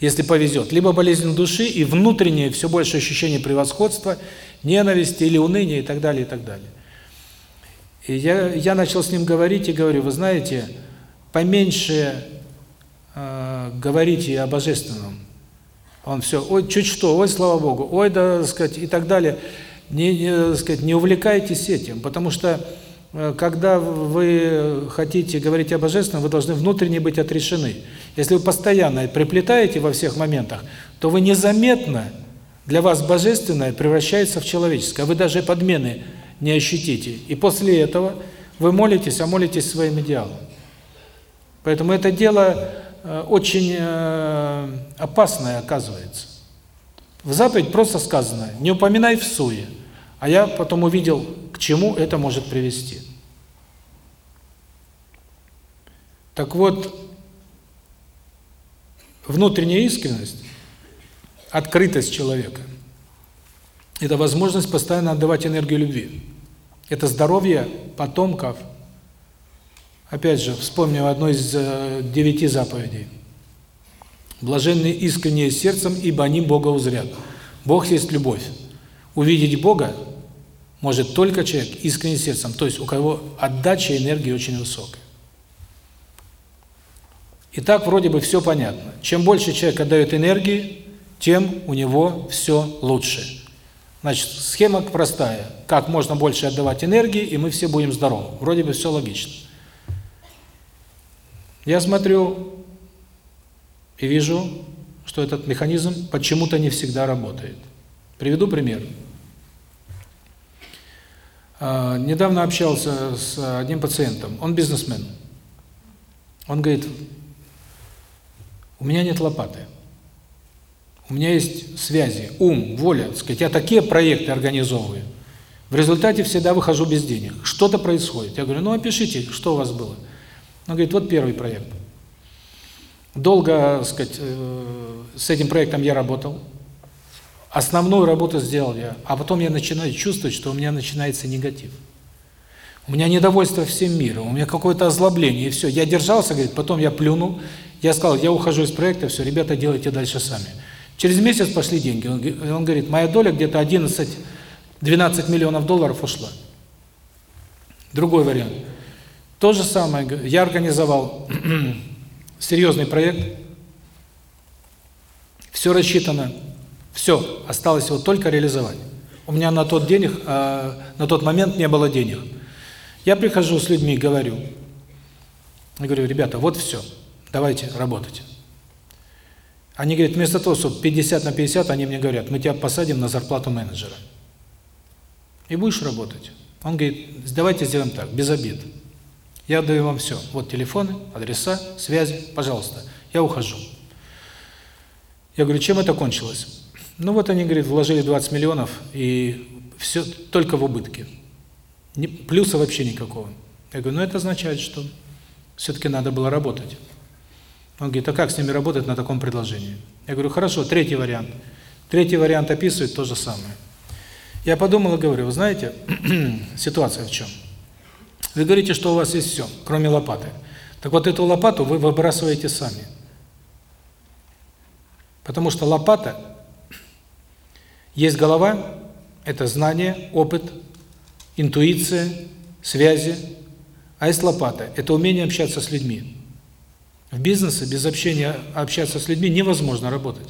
если повезет, либо болезнь души и внутреннее все больше ощущение превосходства, ненависти или уныния и так далее, и так далее. И я, я начал с ним говорить и говорю, вы знаете, поменьше э, говорите о Божественном. Он все, ой, чуть что, ой, слава Богу, ой, да, сказать, и так далее. Не, сказать, не увлекайтесь этим, потому что Э, когда вы хотите говорить о Божественном, вы должны внутренне быть отрешены. Если вы постоянно приплетаете во всех моментах, то вы незаметно, для вас Божественное превращается в человеческое, вы даже подмены не ощутите. И после этого вы молитесь, а молитесь своим идеалом. Поэтому это дело э, очень э, опасное оказывается. В заповедь просто сказано, не упоминай в суе. А я потом увидел, к чему это может привести. Так вот, внутренняя искренность, открытость человека, – это возможность постоянно отдавать энергию любви. Это здоровье потомков. Опять же, вспомним одну из э, девяти заповедей. «Блаженные искренние сердцем, ибо они Бога узрят». Бог есть любовь. Увидеть Бога может только человек искренним сердцем, то есть у кого отдача энергии очень высокая. И так вроде бы все понятно. Чем больше человек отдает энергии, тем у него все лучше. Значит, схема простая. Как можно больше отдавать энергии, и мы все будем здоровы. Вроде бы все логично. Я смотрю и вижу, что этот механизм почему-то не всегда работает. Приведу пример. А, недавно общался с одним пациентом, он бизнесмен. Он говорит, у меня нет лопаты. У меня есть связи, ум, воля, сказать, я такие проекты организовываю. В результате всегда выхожу без денег. Что-то происходит. Я говорю, ну опишите, что у вас было. Он говорит, вот первый проект. Долго, сказать, э, с этим проектом я работал. Основную работу сделал я, а потом я начинаю чувствовать, что у меня начинается негатив. У меня недовольство всем миром, у меня какое-то озлобление, и все. Я держался, говорит, потом я плюнул, я сказал, я ухожу из проекта, все, ребята, делайте дальше сами. Через месяц пошли деньги. Он, говорит, моя доля где-то 11-12 миллионов долларов ушла. Другой вариант. То же самое, я организовал серьезный проект, все рассчитано, все, осталось его только реализовать. У меня на тот денег, э, на тот момент не было денег. Я прихожу с людьми, говорю, я говорю, ребята, вот все, давайте работать. Они говорят, вместо того, чтобы 50 на 50, они мне говорят, мы тебя посадим на зарплату менеджера. И будешь работать. Он говорит, давайте сделаем так, без обид. Я отдаю вам все. Вот телефоны, адреса, связи, пожалуйста. Я ухожу. Я говорю, чем это кончилось? Ну вот они, говорит, вложили 20 миллионов, и все только в убытки. Плюса вообще никакого. Я говорю, ну это означает, что все-таки надо было работать. Он говорит, а как с ними работать на таком предложении? Я говорю, хорошо, третий вариант. Третий вариант описывает то же самое. Я подумал и говорю, вы знаете, ситуация в чем? Вы говорите, что у вас есть все, кроме лопаты. Так вот эту лопату вы выбрасываете сами. Потому что лопата есть голова это знание, опыт, интуиция, связи, а есть лопата это умение общаться с людьми. В бизнесе без общения, общаться с людьми невозможно работать.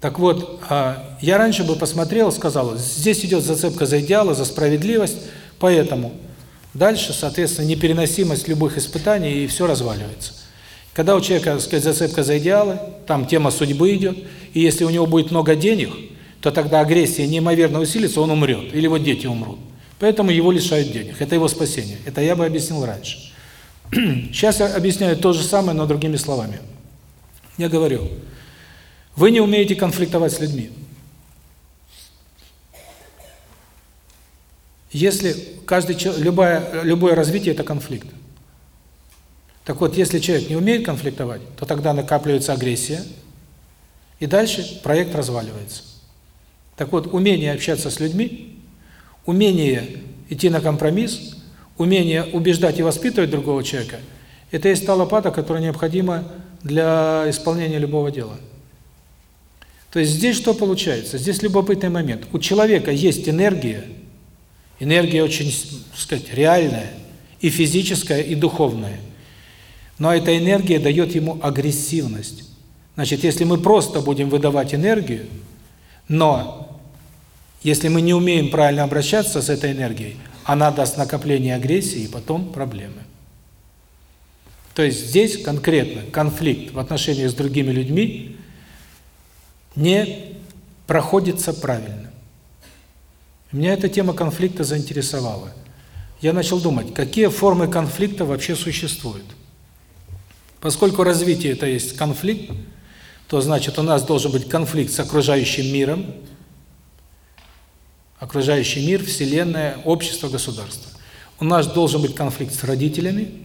Так вот, а, я раньше бы посмотрел, сказал, здесь идет зацепка за идеалы, за справедливость, поэтому дальше, соответственно, непереносимость любых испытаний, и все разваливается. Когда у человека, так сказать, зацепка за идеалы, там тема судьбы идет, и если у него будет много денег, то тогда агрессия неимоверно усилится, он умрет, или вот дети умрут. Поэтому его лишают денег. Это его спасение. Это я бы объяснил раньше. Сейчас я объясняю то же самое, но другими словами. Я говорю, вы не умеете конфликтовать с людьми. Если каждый любое любое развитие это конфликт. Так вот, если человек не умеет конфликтовать, то тогда накапливается агрессия, и дальше проект разваливается. Так вот, умение общаться с людьми, умение идти на компромисс, умение убеждать и воспитывать другого человека – это есть та лопата, которая необходима для исполнения любого дела. То есть здесь что получается? Здесь любопытный момент. У человека есть энергия, энергия очень, так сказать, реальная, и физическая, и духовная. Но эта энергия дает ему агрессивность. Значит, если мы просто будем выдавать энергию, но если мы не умеем правильно обращаться с этой энергией, она даст накопление агрессии и потом проблемы. То есть здесь конкретно конфликт в отношении с другими людьми не проходится правильно. Меня эта тема конфликта заинтересовала. Я начал думать, какие формы конфликта вообще существуют. Поскольку развитие это есть конфликт, то значит у нас должен быть конфликт с окружающим миром, окружающий мир, Вселенная, общество, государство. У нас должен быть конфликт с родителями,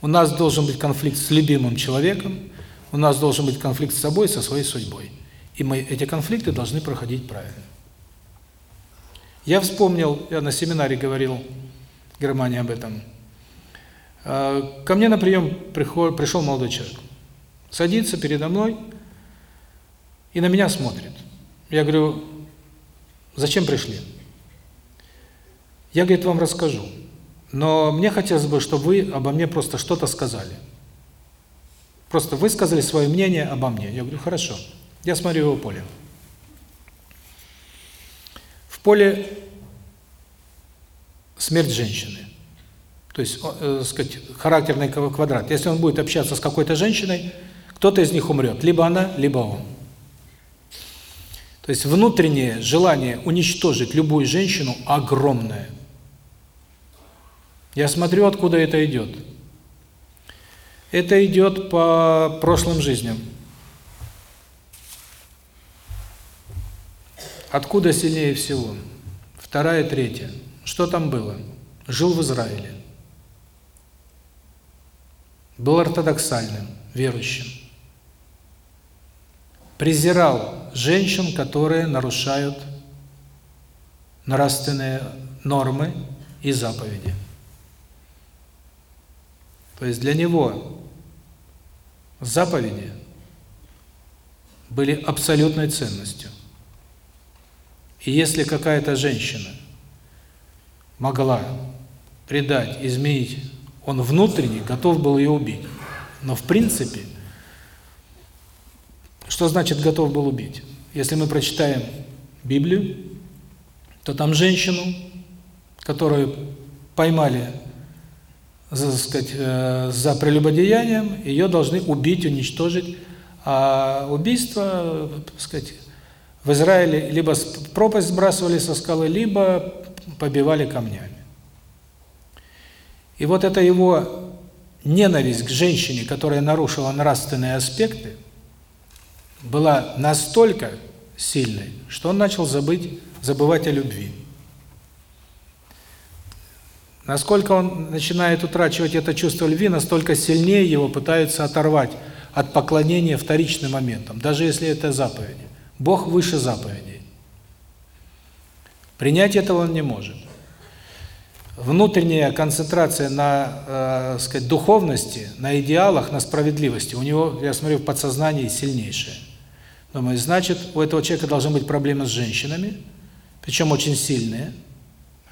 у нас должен быть конфликт с любимым человеком, у нас должен быть конфликт с собой, со своей судьбой. И мы эти конфликты должны проходить правильно. Я вспомнил, я на семинаре говорил в Германии об этом. А, ко мне на прием пришел молодой человек. Садится передо мной и на меня смотрит. Я говорю, зачем пришли? Я, говорит, вам расскажу. Но мне хотелось бы, чтобы вы обо мне просто что-то сказали. Просто высказали свое мнение обо мне. Я говорю, хорошо. Я смотрю его поле. В поле смерть женщины. То есть, э, сказать, характерный квадрат. Если он будет общаться с какой-то женщиной, кто-то из них умрет. Либо она, либо он. То есть внутреннее желание уничтожить любую женщину огромное – я смотрю, откуда это идет. Это идет по прошлым жизням. Откуда сильнее всего? Вторая, третья. Что там было? Жил в Израиле. Был ортодоксальным, верующим. Презирал женщин, которые нарушают нравственные нормы и заповеди. То есть для него заповеди были абсолютной ценностью. И если какая-то женщина могла предать, изменить, он внутренне готов был ее убить. Но в принципе, что значит готов был убить? Если мы прочитаем Библию, то там женщину, которую поймали за, сказать, э, за прелюбодеянием, ее должны убить, уничтожить. А убийство, так сказать, в Израиле либо пропасть сбрасывали со скалы, либо побивали камнями. И вот это его ненависть к женщине, которая нарушила нравственные аспекты, была настолько сильной, что он начал забыть, забывать о любви. Насколько он начинает утрачивать это чувство любви, настолько сильнее его пытаются оторвать от поклонения вторичным моментам, даже если это заповеди. Бог выше заповедей. Принять этого он не может. Внутренняя концентрация на, э, сказать, духовности, на идеалах, на справедливости, у него, я смотрю, в подсознании сильнейшее. Думаю, значит, у этого человека должны быть проблемы с женщинами, причем очень сильные –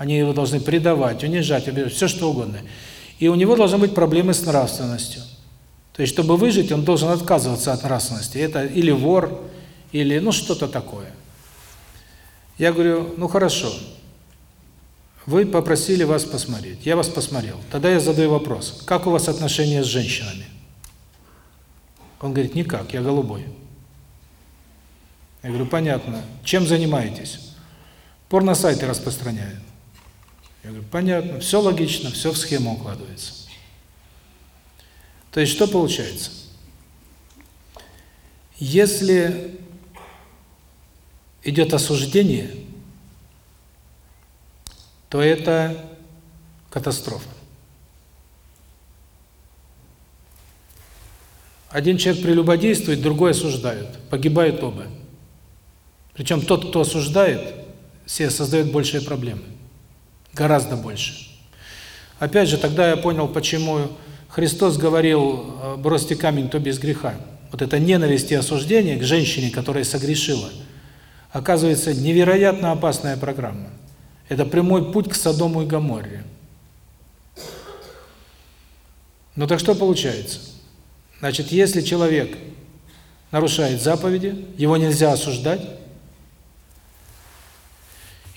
они его должны предавать, унижать, убивать, все что угодно. И у него должны быть проблемы с нравственностью. То есть, чтобы выжить, он должен отказываться от нравственности. Это или вор, или ну что-то такое. Я говорю, ну хорошо, вы попросили вас посмотреть, я вас посмотрел. Тогда я задаю вопрос, как у вас отношения с женщинами? Он говорит, никак, я голубой. Я говорю, понятно. Чем занимаетесь? Порно-сайты распространяю. Я говорю, понятно, все логично, все в схему укладывается. То есть что получается? Если идет осуждение, то это катастрофа. Один человек прелюбодействует, другой осуждают. Погибают оба. Причем тот, кто осуждает, себе создает большие проблемы. Гораздо больше. Опять же, тогда я понял, почему Христос говорил, «Э, бросьте камень, то без греха. Вот это ненависть и осуждение к женщине, которая согрешила, оказывается невероятно опасная программа. Это прямой путь к Содому и Гоморре. Ну так что получается? Значит, если человек нарушает заповеди, его нельзя осуждать,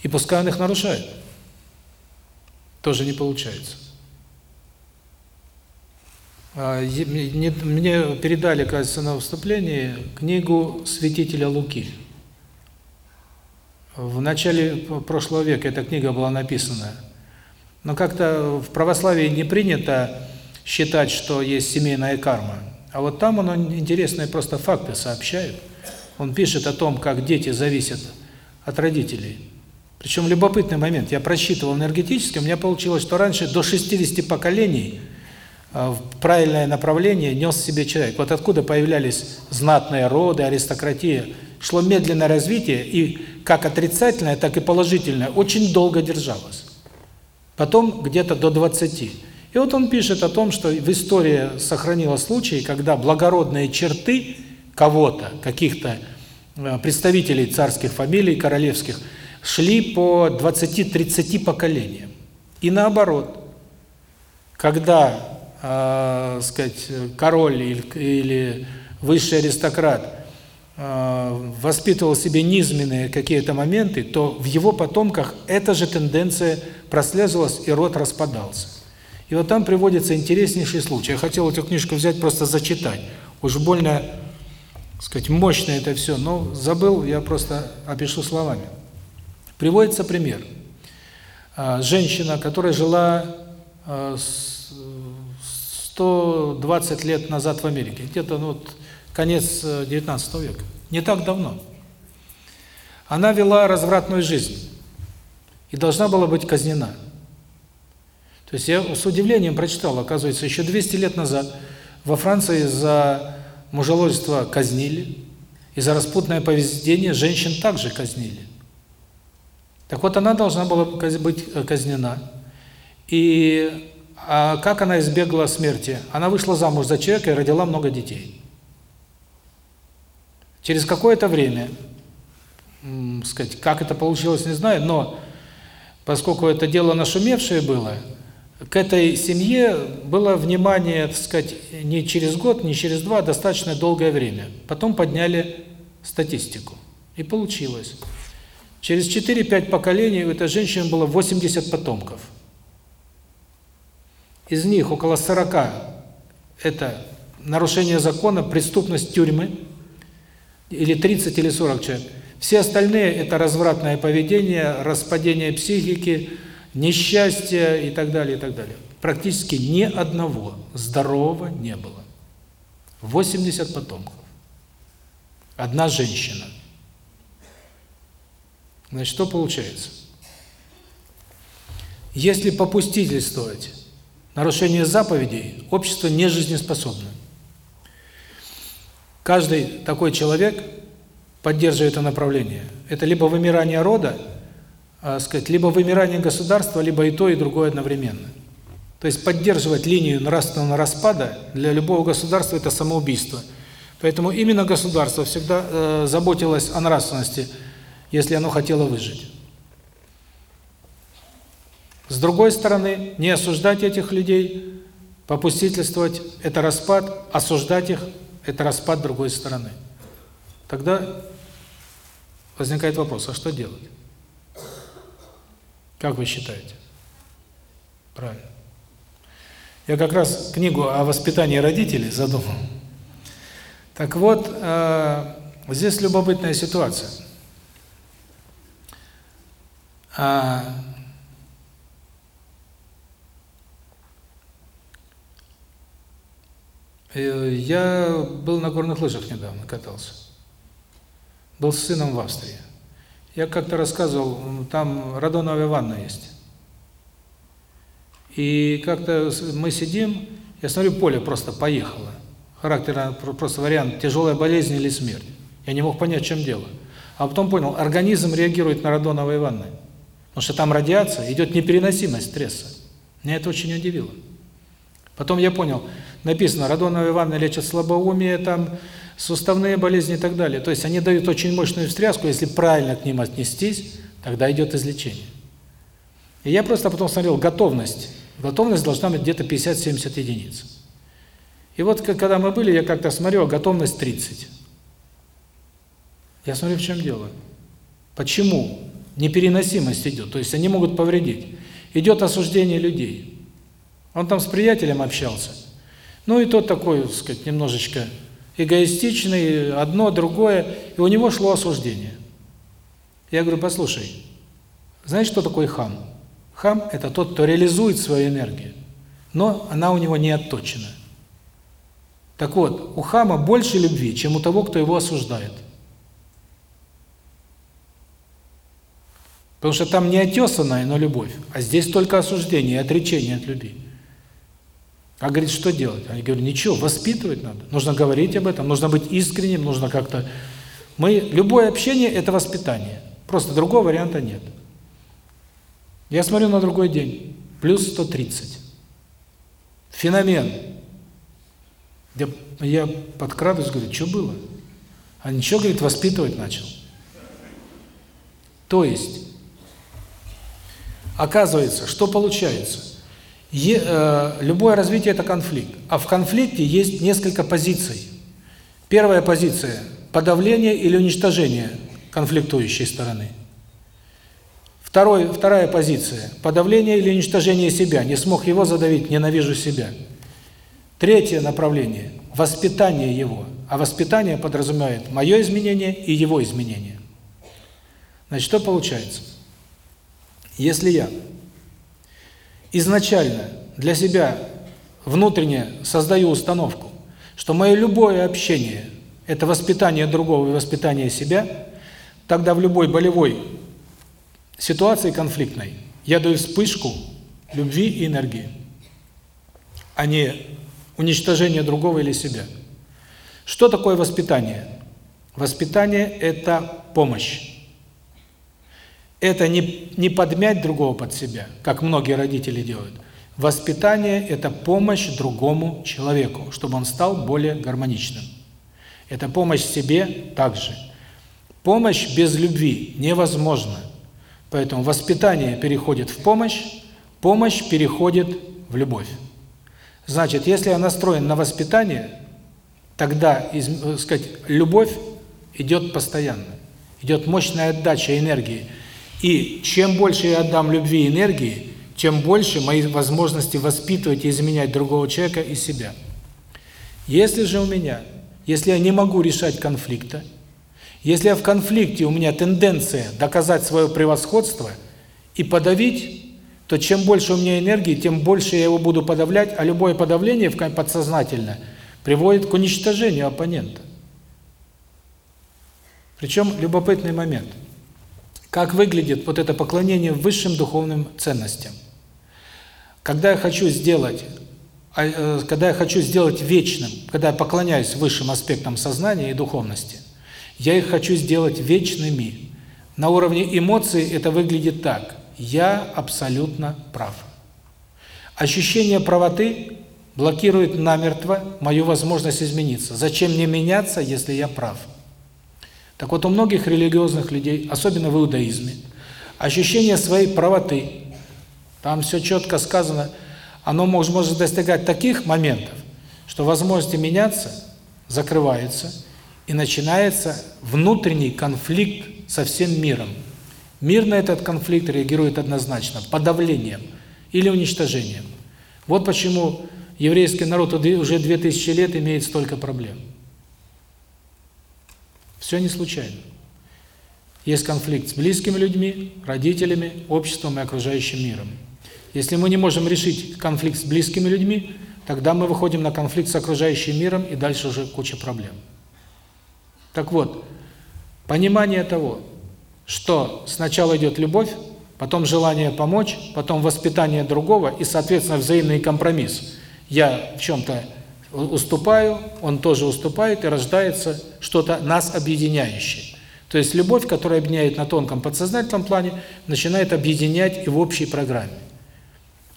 и пускай он их нарушает тоже не получается. А, мне передали, кажется, на выступлении книгу святителя Луки. В начале прошлого века эта книга была написана. Но как-то в православии не принято считать, что есть семейная карма. А вот там он интересные просто факты сообщает. Он пишет о том, как дети зависят от родителей. Причем любопытный момент. Я просчитывал энергетически, у меня получилось, что раньше до 60 поколений э, в правильное направление нес себе человек. Вот откуда появлялись знатные роды, аристократия. Шло медленное развитие, и как отрицательное, так и положительное очень долго держалось. Потом где-то до 20. И вот он пишет о том, что в истории сохранилось случаи, когда благородные черты кого-то, каких-то э, представителей царских фамилий, королевских, шли по 20-30 поколениям. И наоборот, когда, э, сказать, король или, или высший аристократ э, воспитывал себе низменные какие-то моменты, то в его потомках эта же тенденция прослеживалась, и род распадался. И вот там приводится интереснейший случай. Я хотел эту книжку взять, просто зачитать. Уж больно, сказать, мощно это все, но забыл, я просто опишу словами. Приводится пример. А, женщина, которая жила 120 а, лет назад в Америке, где-то ну, вот конец 19 э, века, не так давно. Она вела развратную жизнь и должна была быть казнена. То есть я с удивлением прочитал, оказывается, еще 200 лет назад во Франции за мужеложество казнили, и за распутное поведение женщин также казнили. Так вот, она должна была быть э, казнена. И а как она избегла смерти? Она вышла замуж за человека и родила много детей. Через какое-то время, сказать, как это получилось, не знаю, но поскольку это дело нашумевшее было, к этой семье было внимание, так сказать, не через год, не через два, достаточно долгое время. Потом подняли статистику. И получилось. Через 4-5 поколений у этой женщины было 80 потомков. Из них около 40 это нарушение закона, преступность тюрьмы, или 30, или 40 человек. Все остальные это развратное поведение, распадение психики, несчастье и так далее, и так далее. Практически ни одного здорового не было. 80 потомков. Одна женщина – Значит, что получается? Если попустительствовать нарушение заповедей, общество не жизнеспособно. Каждый такой человек поддерживает это направление. Это либо вымирание рода, а, сказать, либо вымирание государства, либо и то, и другое одновременно. То есть поддерживать линию нравственного распада для любого государства – это самоубийство. Поэтому именно государство всегда э, заботилось о нравственности – если оно хотело выжить. С другой стороны, не осуждать этих людей, попустительствовать – это распад, осуждать их – это распад другой стороны. Тогда возникает вопрос, а что делать? Как вы считаете? Правильно. Я как раз книгу о воспитании родителей задумал. Так вот, э, здесь любопытная ситуация. А э, я был на горных лыжах недавно, катался. Был с сыном в Австрии. Я как-то рассказывал, там радоновая ванна есть. И как-то мы сидим, я смотрю, поле просто поехало. Характер, просто вариант, тяжелая болезнь или смерть. Я не мог понять, в чем дело. А потом понял, организм реагирует на радоновые ванны. Потому что там радиация, идет непереносимость стресса. Меня это очень удивило. Потом я понял, написано, радоновые ванны лечат слабоумие, там, суставные болезни и так далее. То есть они дают очень мощную встряску, если правильно к ним отнестись, тогда идет излечение. И я просто потом смотрел готовность. Готовность должна быть где-то 50-70 единиц. И вот когда мы были, я как-то смотрел, готовность 30. Я смотрю, в чем дело. Почему? Непереносимость идет, то есть они могут повредить. Идет осуждение людей. Он там с приятелем общался. Ну и тот такой, так сказать, немножечко эгоистичный, одно, другое, и у него шло осуждение. Я говорю, послушай, знаешь, что такое хам? Хам – это тот, кто реализует свою энергию, но она у него не отточена. Так вот, у хама больше любви, чем у того, кто его осуждает. Потому что там не отесанная, но любовь, а здесь только осуждение, отречение от любви. А говорит, что делать? Они говорят, ничего, воспитывать надо. Нужно говорить об этом, нужно быть искренним, нужно как-то... Мы Любое общение – это воспитание. Просто другого варианта нет. Я смотрю на другой день. Плюс 130. Феномен. Я, я подкрадываюсь, говорю, что было? А ничего, говорит, воспитывать начал. То есть, оказывается, что получается? Е, э, любое развитие – это конфликт. А в конфликте есть несколько позиций. Первая позиция – подавление или уничтожение конфликтующей стороны. Второй, вторая позиция – подавление или уничтожение себя. Не смог его задавить, ненавижу себя. Третье направление – воспитание его. А воспитание подразумевает мое изменение и его изменение. Значит, что получается? Если я изначально для себя внутренне создаю установку, что мое любое общение – это воспитание другого и воспитание себя, тогда в любой болевой ситуации конфликтной я даю вспышку любви и энергии, а не уничтожение другого или себя. Что такое воспитание? Воспитание – это помощь. Это не, не подмять другого под себя, как многие родители делают. Воспитание – это помощь другому человеку, чтобы он стал более гармоничным. Это помощь себе также. Помощь без любви невозможна. Поэтому воспитание переходит в помощь, помощь переходит в любовь. Значит, если я настроен на воспитание, тогда, так сказать, любовь идет постоянно. Идет мощная отдача энергии – и чем больше я отдам любви и энергии, тем больше мои возможности воспитывать и изменять другого человека и себя. Если же у меня, если я не могу решать конфликта, если я в конфликте, у меня тенденция доказать свое превосходство и подавить, то чем больше у меня энергии, тем больше я его буду подавлять, а любое подавление подсознательно приводит к уничтожению оппонента. Причем любопытный момент – как выглядит вот это поклонение высшим духовным ценностям? Когда я хочу сделать, а, э, когда я хочу сделать вечным, когда я поклоняюсь высшим аспектам сознания и духовности, я их хочу сделать вечными. На уровне эмоций это выглядит так: я абсолютно прав. Ощущение правоты блокирует намертво мою возможность измениться. Зачем мне меняться, если я прав? Так вот, у многих религиозных людей, особенно в иудаизме, ощущение своей правоты, там все четко сказано, оно может, может достигать таких моментов, что возможности меняться закрываются, и начинается внутренний конфликт со всем миром. Мир на этот конфликт реагирует однозначно, подавлением или уничтожением. Вот почему еврейский народ уже 2000 лет имеет столько проблем. Все не случайно. Есть конфликт с близкими людьми, родителями, обществом и окружающим миром. Если мы не можем решить конфликт с близкими людьми, тогда мы выходим на конфликт с окружающим миром, и дальше уже куча проблем. Так вот, понимание того, что сначала идет любовь, потом желание помочь, потом воспитание другого и, соответственно, взаимный компромисс. Я в чем-то уступаю, он тоже уступает, и рождается что-то нас объединяющее. То есть любовь, которая объединяет на тонком подсознательном плане, начинает объединять и в общей программе.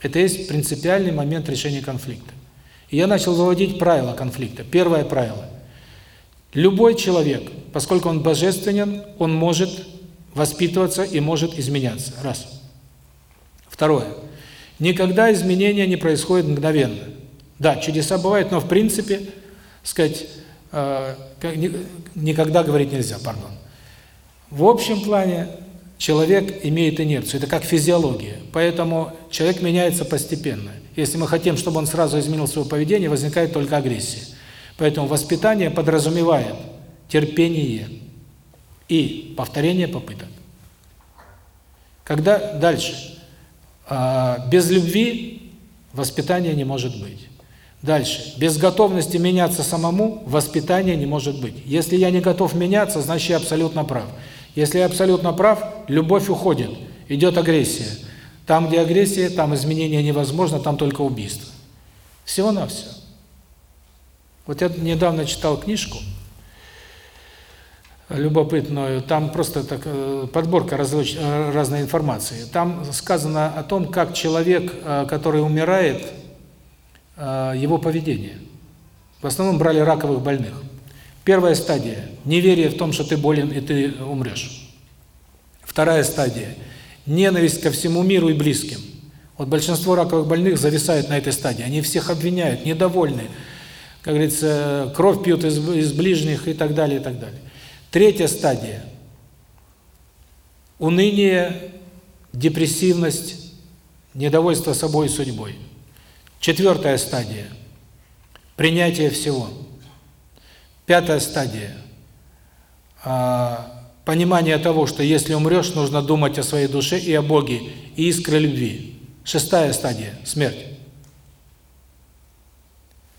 Это есть принципиальный момент решения конфликта. И я начал выводить правила конфликта. Первое правило. Любой человек, поскольку он божественен, он может воспитываться и может изменяться. Раз. Второе. Никогда изменения не происходят мгновенно. Да, чудеса бывают, но в принципе, сказать, э, никогда говорить нельзя, пардон. В общем плане человек имеет инерцию, это как физиология, поэтому человек меняется постепенно. Если мы хотим, чтобы он сразу изменил свое поведение, возникает только агрессия. Поэтому воспитание подразумевает терпение и повторение попыток. Когда дальше? А, без любви воспитания не может быть. Дальше. Без готовности меняться самому воспитания не может быть. Если я не готов меняться, значит я абсолютно прав. Если я абсолютно прав, любовь уходит, идет агрессия. Там, где агрессия, там изменения невозможно, там только убийство. Всего-навсего. Вот я недавно читал книжку любопытную, там просто так, э, подборка различ, э, разной информации. Там сказано о том, как человек, э, который умирает, его поведение. В основном брали раковых больных. Первая стадия – неверие в том, что ты болен и ты умрешь. Вторая стадия – ненависть ко всему миру и близким. Вот большинство раковых больных зависают на этой стадии. Они всех обвиняют, недовольны, как говорится, кровь пьют из, из ближних и так далее, и так далее. Третья стадия – уныние, депрессивность, недовольство собой и судьбой. Четвертая стадия – принятие всего. Пятая стадия – понимание того, что если умрешь, нужно думать о своей душе и о Боге, и искре любви. Шестая стадия – смерть.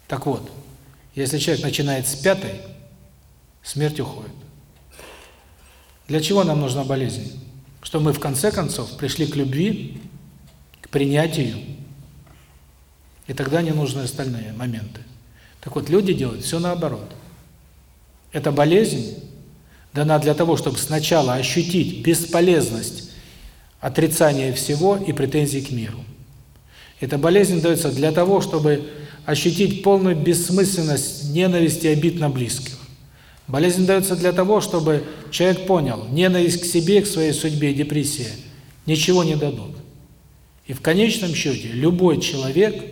Так вот, если человек начинает с пятой, смерть уходит. Для чего нам нужна болезнь? Чтобы мы в конце концов пришли к любви, к принятию, и тогда не нужны остальные моменты. Так вот, люди делают все наоборот. Эта болезнь дана для того, чтобы сначала ощутить бесполезность отрицания всего и претензий к миру. Эта болезнь дается для того, чтобы ощутить полную бессмысленность ненависти и обид на близких. Болезнь дается для того, чтобы человек понял, ненависть к себе, к своей судьбе, депрессия ничего не дадут. И в конечном счете любой человек,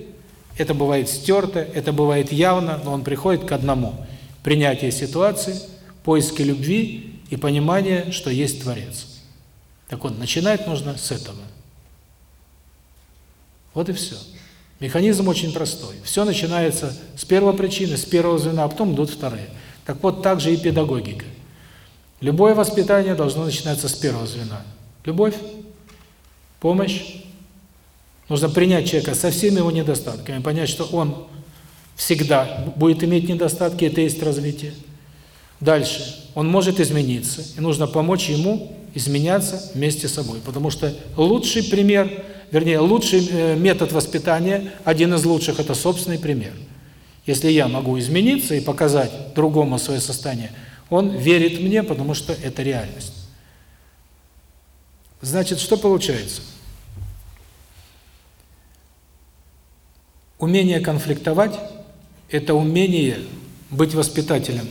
это бывает стерто, это бывает явно, но он приходит к одному – принятие ситуации, поиске любви и понимание, что есть Творец. Так вот, начинать нужно с этого. Вот и все. Механизм очень простой. Все начинается с первой причины, с первого звена, а потом идут вторые. Так вот, так же и педагогика. Любое воспитание должно начинаться с первого звена. Любовь, помощь. Нужно принять человека со всеми его недостатками, понять, что он всегда будет иметь недостатки, это есть развитие. Дальше. Он может измениться, и нужно помочь ему изменяться вместе с собой. Потому что лучший пример вернее, лучший э, метод воспитания, один из лучших – это собственный пример. Если я могу измениться и показать другому свое состояние, он верит мне, потому что это реальность. Значит, что получается? Умение конфликтовать – это умение быть воспитателем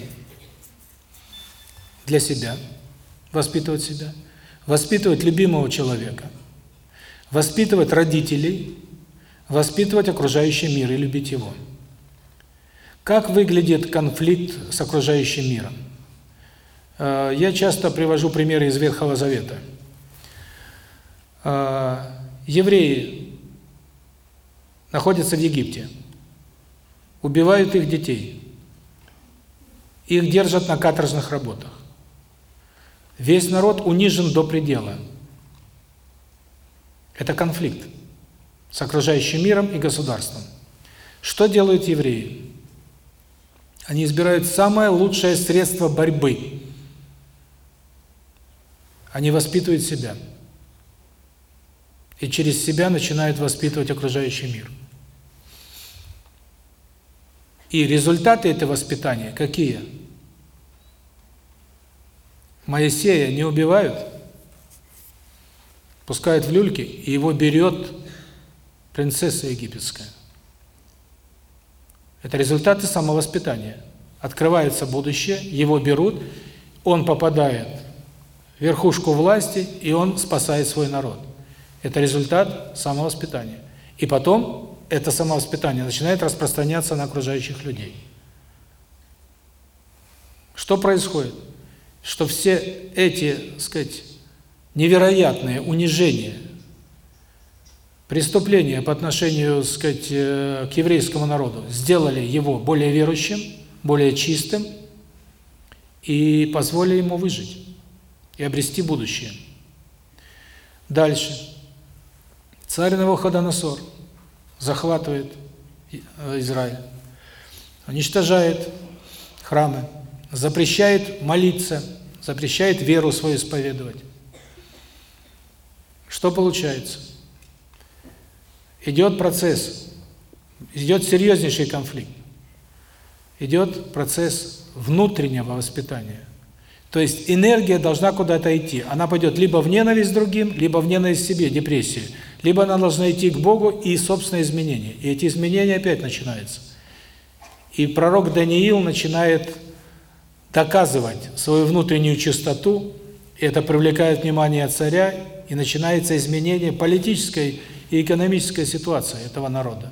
для себя, воспитывать себя, воспитывать любимого человека – воспитывать родителей, воспитывать окружающий мир и любить его. Как выглядит конфликт с окружающим миром? Э, я часто привожу примеры из Ветхого Завета. Э, евреи находятся в Египте, убивают их детей, их держат на каторжных работах. Весь народ унижен до предела – это конфликт с окружающим миром и государством. Что делают евреи? Они избирают самое лучшее средство борьбы. Они воспитывают себя. И через себя начинают воспитывать окружающий мир. И результаты этого воспитания какие? Моисея не убивают – пускают в люльки, и его берет принцесса египетская. Это результаты самовоспитания. Открывается будущее, его берут, он попадает в верхушку власти, и он спасает свой народ. Это результат самовоспитания. И потом это самовоспитание начинает распространяться на окружающих людей. Что происходит? Что все эти, так сказать, невероятное унижение, преступление по отношению, так сказать, э, к еврейскому народу сделали его более верующим, более чистым и позволили ему выжить и обрести будущее. Дальше. Царь Навуходоносор захватывает э, Израиль, уничтожает храмы, запрещает молиться, запрещает веру свою исповедовать. Что получается? Идет процесс идет серьезнейший конфликт. Идет процесс внутреннего воспитания. То есть энергия должна куда-то идти. Она пойдет либо в ненависть другим, либо в ненависть себе, депрессию. Либо она должна идти к Богу и собственные изменения. И эти изменения опять начинаются. И пророк Даниил начинает доказывать свою внутреннюю чистоту, и это привлекает внимание царя, и начинается изменение политической и экономической ситуации этого народа.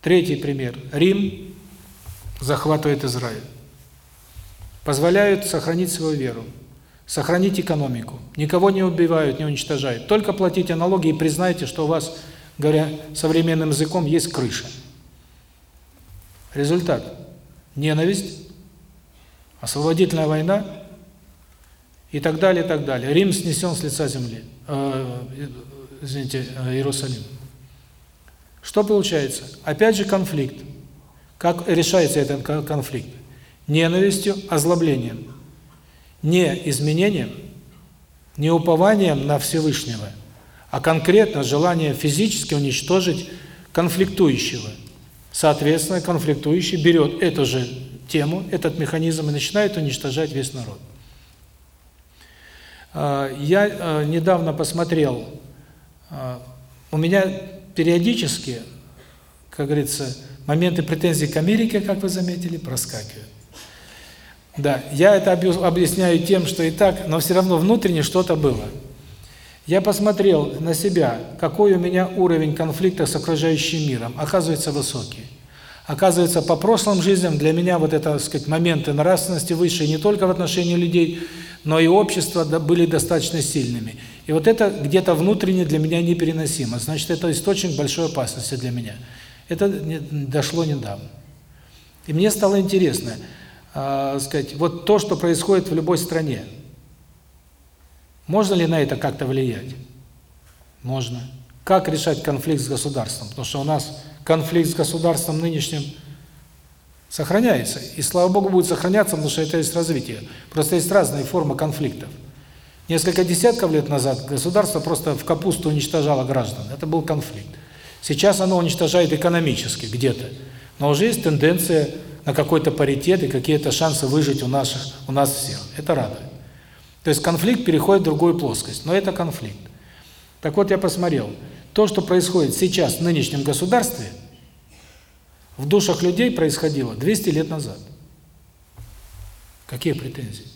Третий пример. Рим захватывает Израиль. Позволяют сохранить свою веру, сохранить экономику. Никого не убивают, не уничтожают. Только платите налоги и признайте, что у вас, говоря современным языком, есть крыша. Результат. Ненависть, освободительная война и так далее, и так далее. Рим снесен с лица земли. Э, извините, э, Иерусалим. Что получается? Опять же конфликт. Как решается этот конфликт? Ненавистью, озлоблением. Не изменением, не упованием на Всевышнего, а конкретно желание физически уничтожить конфликтующего. Соответственно, конфликтующий берет эту же тему, этот механизм и начинает уничтожать весь народ. А, я а, недавно посмотрел, а, у меня периодически, как говорится, моменты претензий к Америке, как вы заметили, проскакивают. Да, я это объясняю тем, что и так, но все равно внутренне что-то было. Я посмотрел на себя, какой у меня уровень конфликта с окружающим миром. Оказывается, высокий. Оказывается, по прошлым жизням для меня вот это, так сказать, моменты нравственности высшие не только в отношении людей, но и общества были достаточно сильными. И вот это где-то внутренне для меня непереносимо. Значит, это источник большой опасности для меня. Это дошло недавно. И мне стало интересно, э, сказать, вот то, что происходит в любой стране, можно ли на это как-то влиять? Можно. Как решать конфликт с государством? Потому что у нас конфликт с государством нынешним сохраняется. И, слава Богу, будет сохраняться, потому что это есть развитие. Просто есть разные формы конфликтов. Несколько десятков лет назад государство просто в капусту уничтожало граждан. Это был конфликт. Сейчас оно уничтожает экономически где-то. Но уже есть тенденция на какой-то паритет и какие-то шансы выжить у наших, у нас всех. Это радует. То есть конфликт переходит в другую плоскость, но это конфликт. Так вот, я посмотрел. То, что происходит сейчас в нынешнем государстве – в душах людей происходило 200 лет назад. Какие претензии?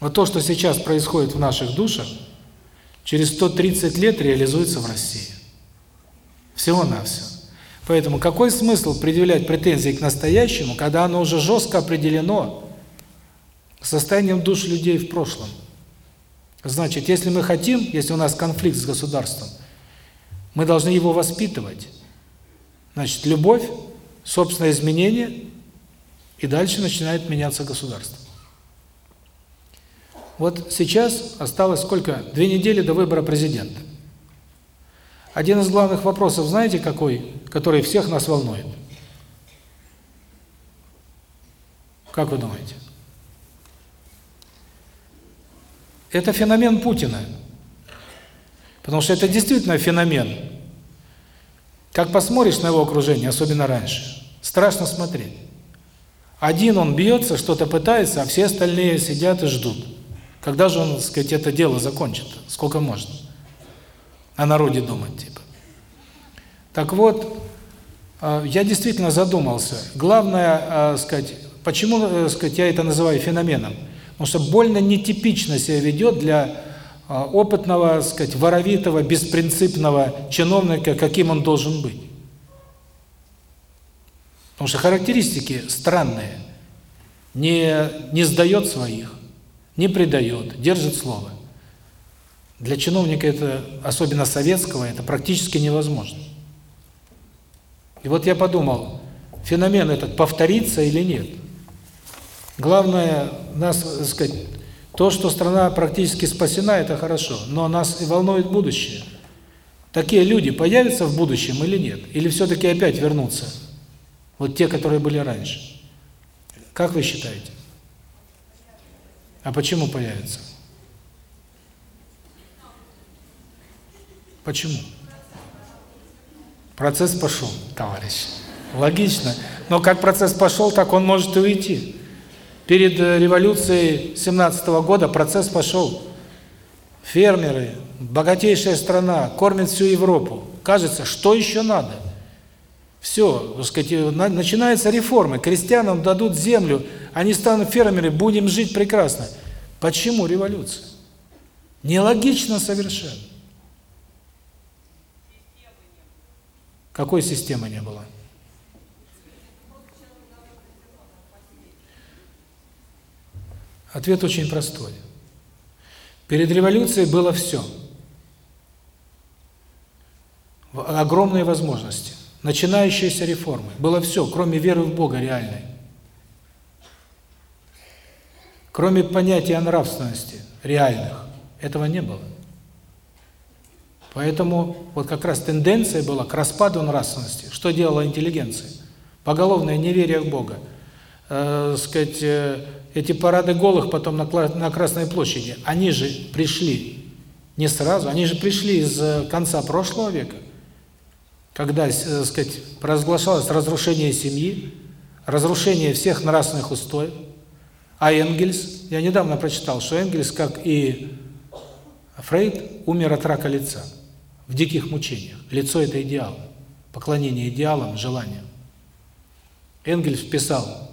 Вот то, что сейчас происходит в наших душах, через 130 лет реализуется в России. Всего-навсего. Поэтому какой смысл предъявлять претензии к настоящему, когда оно уже жестко определено состоянием душ людей в прошлом? Значит, если мы хотим, если у нас конфликт с государством, мы должны его воспитывать. Значит, любовь, собственное изменение, и дальше начинает меняться государство. Вот сейчас осталось сколько? Две недели до выбора президента. Один из главных вопросов, знаете, какой, который всех нас волнует? Как вы думаете? Это феномен Путина. Потому что это действительно феномен. Как посмотришь на его окружение, особенно раньше, страшно смотреть. Один он бьется, что-то пытается, а все остальные сидят и ждут. Когда же он, так сказать, это дело закончит? Сколько можно? О народе думать, типа. Так вот, а, я действительно задумался. Главное, а, сказать, почему, э, сказать, я это называю феноменом? Потому что больно нетипично себя ведет для а, опытного, сказать, воровитого, беспринципного чиновника, каким он должен быть. Потому что характеристики странные. Не, не сдает своих, не предает, держит слово. Для чиновника это, особенно советского, это практически невозможно. И вот я подумал, феномен этот повторится или нет. Главное нас, так сказать, то, что страна практически спасена, это хорошо, но нас и волнует будущее. Такие люди появятся в будущем или нет? Или все-таки опять вернутся? Вот те, которые были раньше. Как вы считаете? А почему появятся? Почему? Процесс пошел, товарищ. Логично. Но как процесс пошел, так он может и уйти. Перед э, революцией 17 -го года процесс пошел. Фермеры, богатейшая страна, кормят всю Европу. Кажется, что еще надо? Все, так сказать, начинаются реформы. Крестьянам дадут землю, они станут фермерами, будем жить прекрасно. Почему революция? Нелогично совершенно. Какой системы не было? Ответ очень простой. Перед революцией было все. Огромные возможности. Начинающиеся реформы. Было все, кроме веры в Бога реальной. Кроме понятия нравственности реальных. Этого не было. Поэтому вот как раз тенденция была к распаду нравственности. Что делала интеллигенция? Поголовное неверие в Бога. Э, сказать, э, эти парады голых потом на, на Красной площади, они же пришли не сразу, они же пришли из э, конца прошлого века, когда, э, сказать, провозглашалось разрушение семьи, разрушение всех нравственных устоев. А Энгельс, я недавно прочитал, что Энгельс, как и Фрейд, умер от рака лица в диких мучениях. Лицо – это идеал, поклонение идеалам, желаниям. Энгельс писал,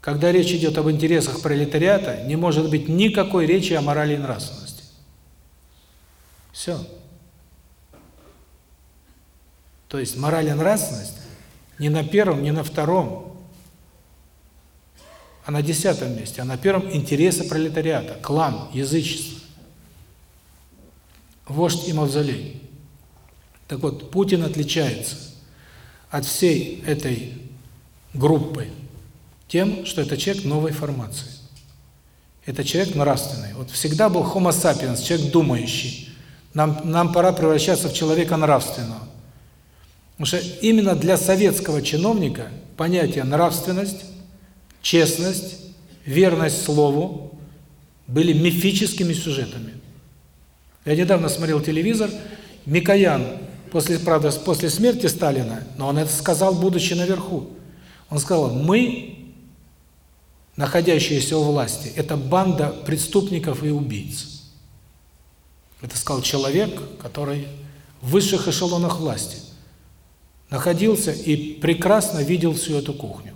когда речь идет об интересах пролетариата, не может быть никакой речи о морали и нравственности. Все. То есть мораль и нравственность не на первом, не на втором, а на десятом месте, а на первом интересы пролетариата, клан, язычество, вождь и мавзолей. Так вот, Путин отличается от всей этой группы тем, что это человек новой формации. Это человек нравственный. Вот всегда был homo sapiens, человек думающий. Нам, нам пора превращаться в человека нравственного. Потому что именно для советского чиновника понятие нравственность, честность, верность слову были мифическими сюжетами. Я недавно смотрел телевизор, Микоян, после, правда, после смерти Сталина, но он это сказал, будучи наверху. Он сказал, мы находящиеся у власти, это банда преступников и убийц. Это сказал человек, который в высших эшелонах власти находился и прекрасно видел всю эту кухню.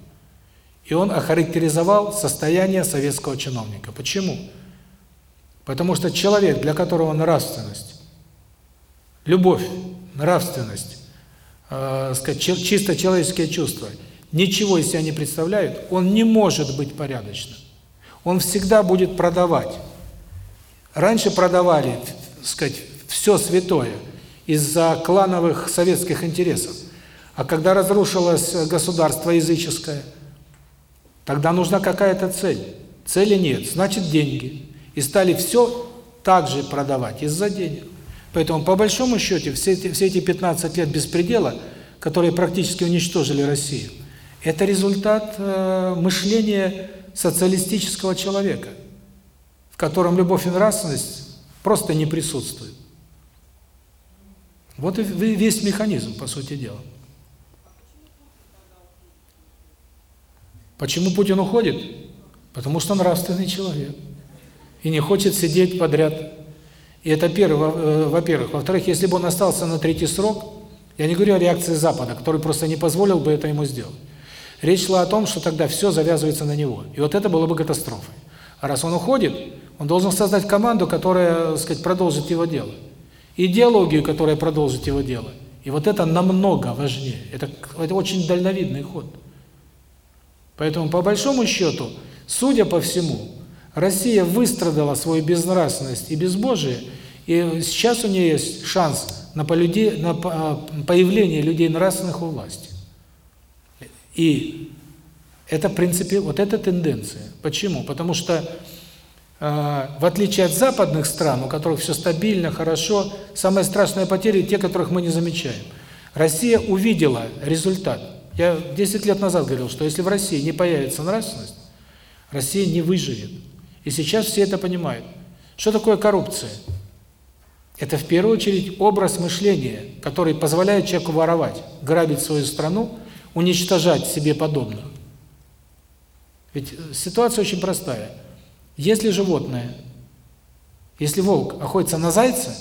И он охарактеризовал состояние советского чиновника. Почему? Потому что человек, для которого нравственность, любовь, нравственность, э, сказать, чисто человеческие чувства – ничего из себя не представляет, он не может быть порядочным. Он всегда будет продавать. Раньше продавали, сказать, все святое из-за клановых советских интересов. А когда разрушилось государство языческое, тогда нужна какая-то цель. Цели нет, значит деньги. И стали все так же продавать из-за денег. Поэтому, по большому счете, все эти, все эти 15 лет беспредела, которые практически уничтожили Россию, это результат э, мышления социалистического человека, в котором любовь и нравственность просто не присутствуют. Вот и весь механизм, по сути дела. Почему Путин уходит? Потому что нравственный человек. И не хочет сидеть подряд. И это первое, э, во-первых. Во-вторых, если бы он остался на третий срок, я не говорю о реакции Запада, который просто не позволил бы это ему сделать. Речь шла о том, что тогда все завязывается на него. И вот это было бы катастрофой. А раз он уходит, он должен создать команду, которая, так сказать, продолжит его дело. Идеологию, которая продолжит его дело. И вот это намного важнее. Это, это очень дальновидный ход. Поэтому, по большому счету, судя по всему, Россия выстрадала свою безнравственность и безбожие, и сейчас у нее есть шанс на, полюде, на появление людей нравственных у власти. И это, в принципе, вот эта тенденция. Почему? Потому что, э, в отличие от западных стран, у которых все стабильно, хорошо, самые страшные потери – те, которых мы не замечаем. Россия увидела результат. Я 10 лет назад говорил, что если в России не появится нравственность, Россия не выживет. И сейчас все это понимают. Что такое коррупция? Это в первую очередь образ мышления, который позволяет человеку воровать, грабить свою страну, уничтожать себе подобных. Ведь ситуация очень простая. Если животное, если волк охотится на зайца,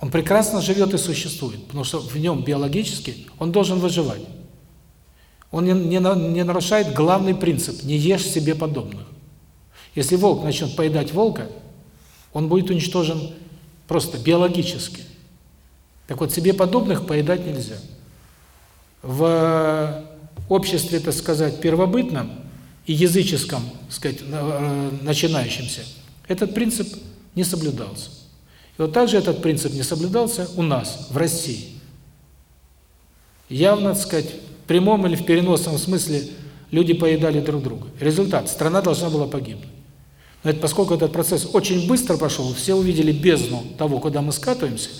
он прекрасно живет и существует, потому что в нем биологически он должен выживать. Он не, не, не нарушает главный принцип – не ешь себе подобных. Если волк начнет поедать волка, он будет уничтожен просто биологически. Так вот, себе подобных поедать нельзя. В обществе, так сказать, первобытном и языческом, так сказать, э, начинающемся, этот принцип не соблюдался. И вот также этот принцип не соблюдался у нас, в России. Явно, так сказать, в прямом или в переносном смысле люди поедали друг друга. Результат – страна должна была погибнуть. Это поскольку этот процесс очень быстро пошел, все увидели бездну того, куда мы скатываемся,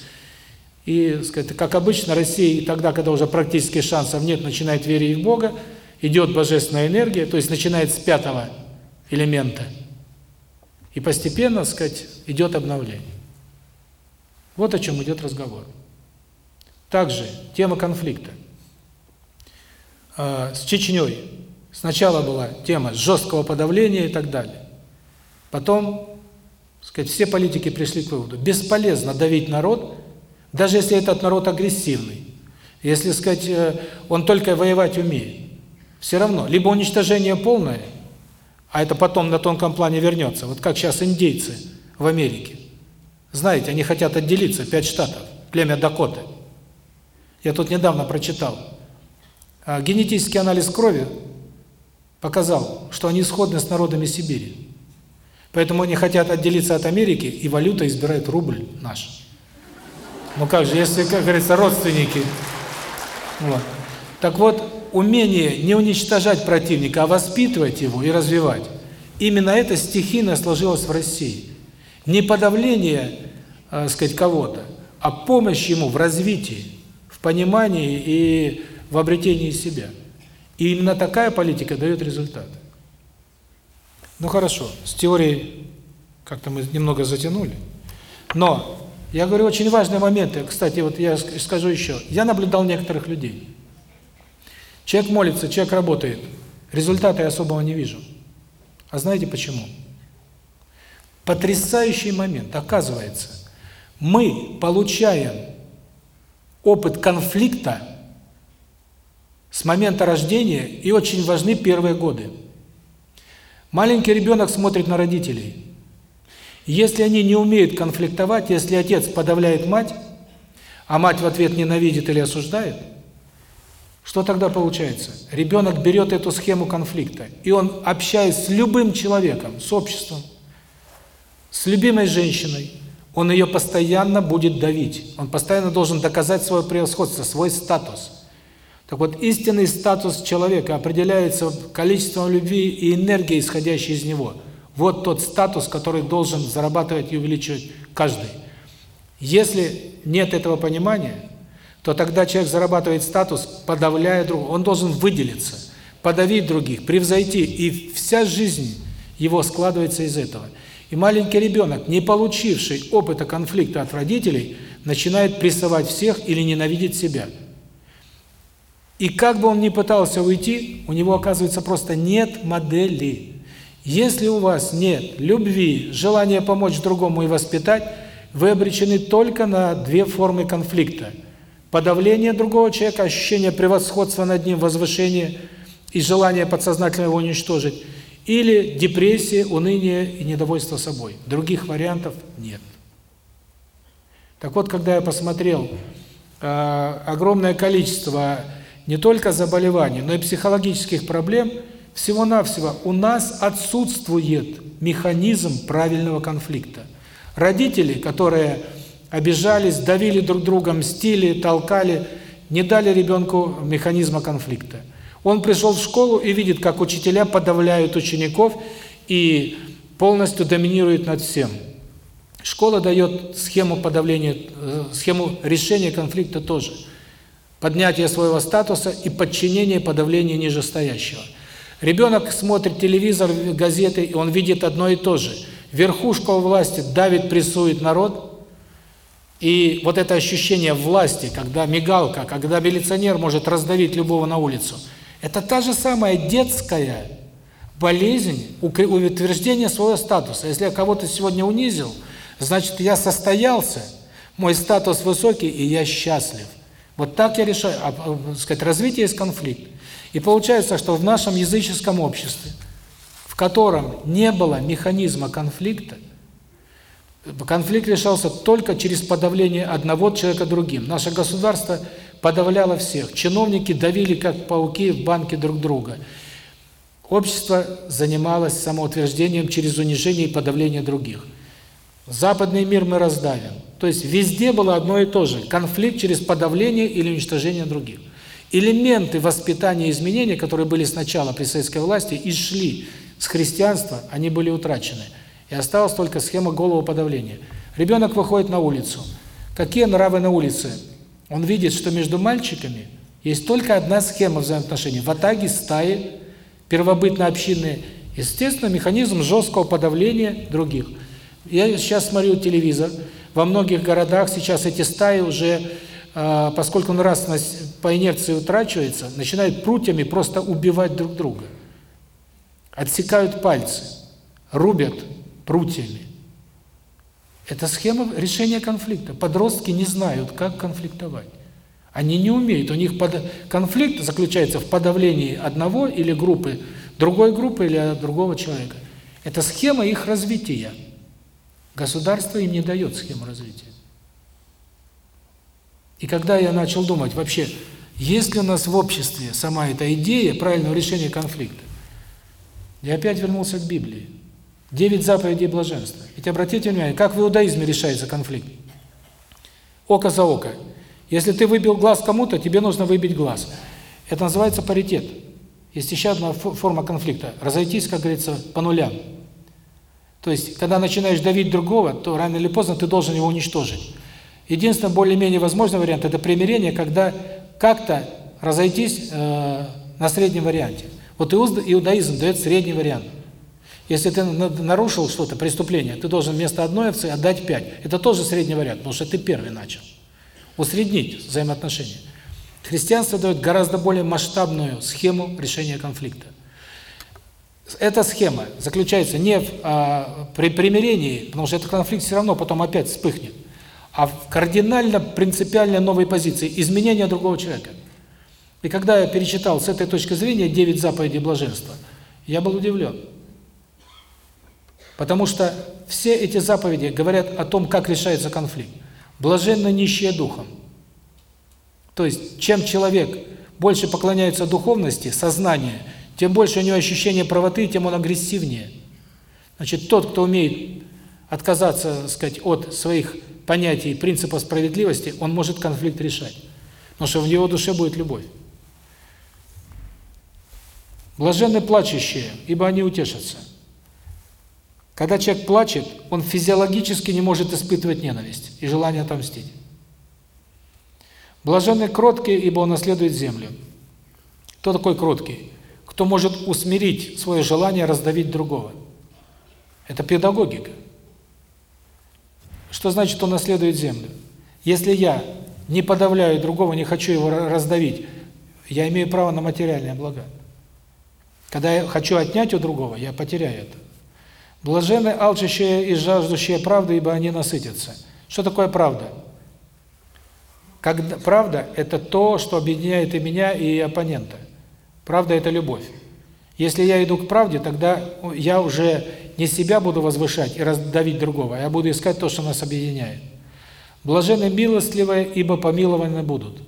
и, сказать, как обычно, Россия тогда, когда уже практически шансов нет, начинает верить в Бога, идет божественная энергия, то есть начинает с пятого элемента, и постепенно, сказать, идет обновление. Вот о чем идет разговор. Также тема конфликта. А, с Чечней сначала была тема жесткого подавления и так далее. Потом, сказать, все политики пришли к выводу, бесполезно давить народ, даже если этот народ агрессивный. Если, сказать, э, он только воевать умеет. Все равно, либо уничтожение полное, а это потом на тонком плане вернется. Вот как сейчас индейцы в Америке. Знаете, они хотят отделиться, пять штатов, племя Дакоты. Я тут недавно прочитал. А, генетический анализ крови показал, что они сходны с народами Сибири. Поэтому они хотят отделиться от Америки, и валюта избирает рубль наш. Ну как же, если, как говорится, родственники. Вот. Так вот, умение не уничтожать противника, а воспитывать его и развивать. Именно это стихийно сложилось в России. Не подавление, э, сказать, кого-то, а помощь ему в развитии, в понимании и в обретении себя. И именно такая политика дает результаты. Ну хорошо, с теорией как-то мы немного затянули. Но я говорю очень важные моменты. Кстати, вот я скажу еще. Я наблюдал некоторых людей. Человек молится, человек работает. Результата я особого не вижу. А знаете почему? Потрясающий момент. Оказывается, мы получаем опыт конфликта с момента рождения, и очень важны первые годы. Маленький ребенок смотрит на родителей. Если они не умеют конфликтовать, если отец подавляет мать, а мать в ответ ненавидит или осуждает, что тогда получается? Ребенок берет эту схему конфликта, и он, общаясь с любым человеком, с обществом, с любимой женщиной, он ее постоянно будет давить. Он постоянно должен доказать свое превосходство, свой статус. Так вот, истинный статус человека определяется количеством любви и энергии, исходящей из него. Вот тот статус, который должен зарабатывать и увеличивать каждый. Если нет этого понимания, то тогда человек зарабатывает статус, подавляя другого. Он должен выделиться, подавить других, превзойти. И вся жизнь его складывается из этого. И маленький ребенок, не получивший опыта конфликта от родителей, начинает прессовать всех или ненавидеть себя. И как бы он ни пытался уйти, у него, оказывается, просто нет модели. Если у вас нет любви, желания помочь другому и воспитать, вы обречены только на две формы конфликта. Подавление другого человека, ощущение превосходства над ним, возвышение и желание подсознательно его уничтожить – или депрессия, уныние и недовольство собой. Других вариантов нет. Так вот, когда я посмотрел э, огромное количество не только заболеваний, но и психологических проблем, всего-навсего у нас отсутствует механизм правильного конфликта. Родители, которые обижались, давили друг друга, мстили, толкали, не дали ребенку механизма конфликта. Он пришел в школу и видит, как учителя подавляют учеников и полностью доминируют над всем. Школа дает схему подавления, э, схему решения конфликта тоже. Поднятие своего статуса и подчинение подавление нижестоящего. Ребенок смотрит телевизор, газеты, и он видит одно и то же. Верхушка у власти давит, прессует народ, И вот это ощущение власти, когда мигалка, когда милиционер может раздавить любого на улицу, это та же самая детская болезнь утверждения своего статуса. Если я кого-то сегодня унизил, значит, я состоялся, мой статус высокий, и я счастлив. Вот так я решаю, а, а, сказать, развитие есть конфликт. И получается, что в нашем языческом обществе, в котором не было механизма конфликта, конфликт решался только через подавление одного человека другим. Наше государство подавляло всех. Чиновники давили, как пауки, в банке друг друга. Общество занималось самоутверждением через унижение и подавление других. Западный мир мы раздавим. То есть везде было одно и то же. Конфликт через подавление или уничтожение других. Элементы воспитания и изменения, которые были сначала при советской власти и шли с христианства, они были утрачены. И осталась только схема голого подавления. Ребенок выходит на улицу. Какие нравы на улице? Он видит, что между мальчиками есть только одна схема взаимоотношений. В атаге, стаи, первобытно-общинные. Естественно, механизм жесткого подавления других. Я сейчас смотрю телевизор. Во многих городах сейчас эти стаи уже, а, поскольку нравственность по инерции утрачивается, начинают прутьями просто убивать друг друга. Отсекают пальцы, рубят прутьями. Это схема решения конфликта. Подростки не знают, как конфликтовать. Они не умеют. У них под... конфликт заключается в подавлении одного или группы, другой группы или другого человека. Это схема их развития. Государство им не дает схему развития. И когда я начал думать, вообще, есть ли у нас в обществе сама эта идея правильного решения конфликта, я опять вернулся к Библии. Девять заповедей блаженства. Ведь обратите внимание, как в иудаизме решается конфликт. Око за око. Если ты выбил глаз кому-то, тебе нужно выбить глаз. Это называется паритет. Есть еще одна форма конфликта. Разойтись, как говорится, по нулям. То есть, когда начинаешь давить другого, то рано или поздно ты должен его уничтожить. Единственный более-менее возможный вариант – это примирение, когда как-то разойтись э, на среднем варианте. Вот иудаизм дает средний вариант. Если ты нарушил что-то, преступление, ты должен вместо одной овцы отдать пять. Это тоже средний вариант, потому что ты первый начал. Усреднить взаимоотношения. Христианство дает гораздо более масштабную схему решения конфликта. Эта схема заключается не в а, при примирении, потому что этот конфликт все равно потом опять вспыхнет, а в кардинально принципиальной новой позиции изменения другого человека. И когда я перечитал с этой точки зрения девять заповедей блаженства, я был удивлен. Потому что все эти заповеди говорят о том, как решается конфликт. Блаженно нищие духом. То есть, чем человек больше поклоняется духовности, сознанию, тем больше у него ощущение правоты, тем он агрессивнее. Значит, тот, кто умеет отказаться, сказать, от своих понятий, принципа справедливости, он может конфликт решать. Потому что в его душе будет любовь. Блаженны плачущие, ибо они утешатся. Когда человек плачет, он физиологически не может испытывать ненависть и желание отомстить. Блаженны кроткие, ибо он наследует землю. Кто такой кроткий? Кто может усмирить свое желание раздавить другого. Это педагогика. Что значит он наследует землю? Если я не подавляю другого, не хочу его раздавить, я имею право на материальные блага. Когда я хочу отнять у другого, я потеряю это. Блажены алчащие и жаждущие правды, ибо они насытятся. Что такое правда? Когда правда это то, что объединяет и меня, и оппонента. Правда это любовь. Если я иду к правде, тогда я уже не себя буду возвышать и раздавить другого, а я буду искать то, что нас объединяет. Блажены милостливые, ибо помилованы будут.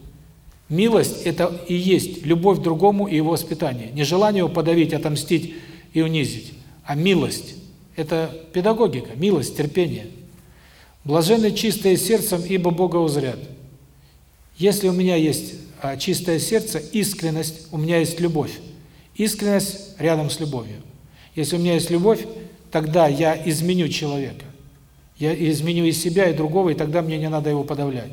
Милость – это и есть любовь к другому и его воспитание. Не желание его подавить, отомстить и унизить, а милость. Это педагогика, милость, терпение. Блажены чистые сердцем, ибо Бога узрят. Если у меня есть чистое сердце, искренность, у меня есть любовь. Искренность рядом с любовью. Если у меня есть любовь, тогда я изменю человека. Я изменю и себя, и другого, и тогда мне не надо его подавлять.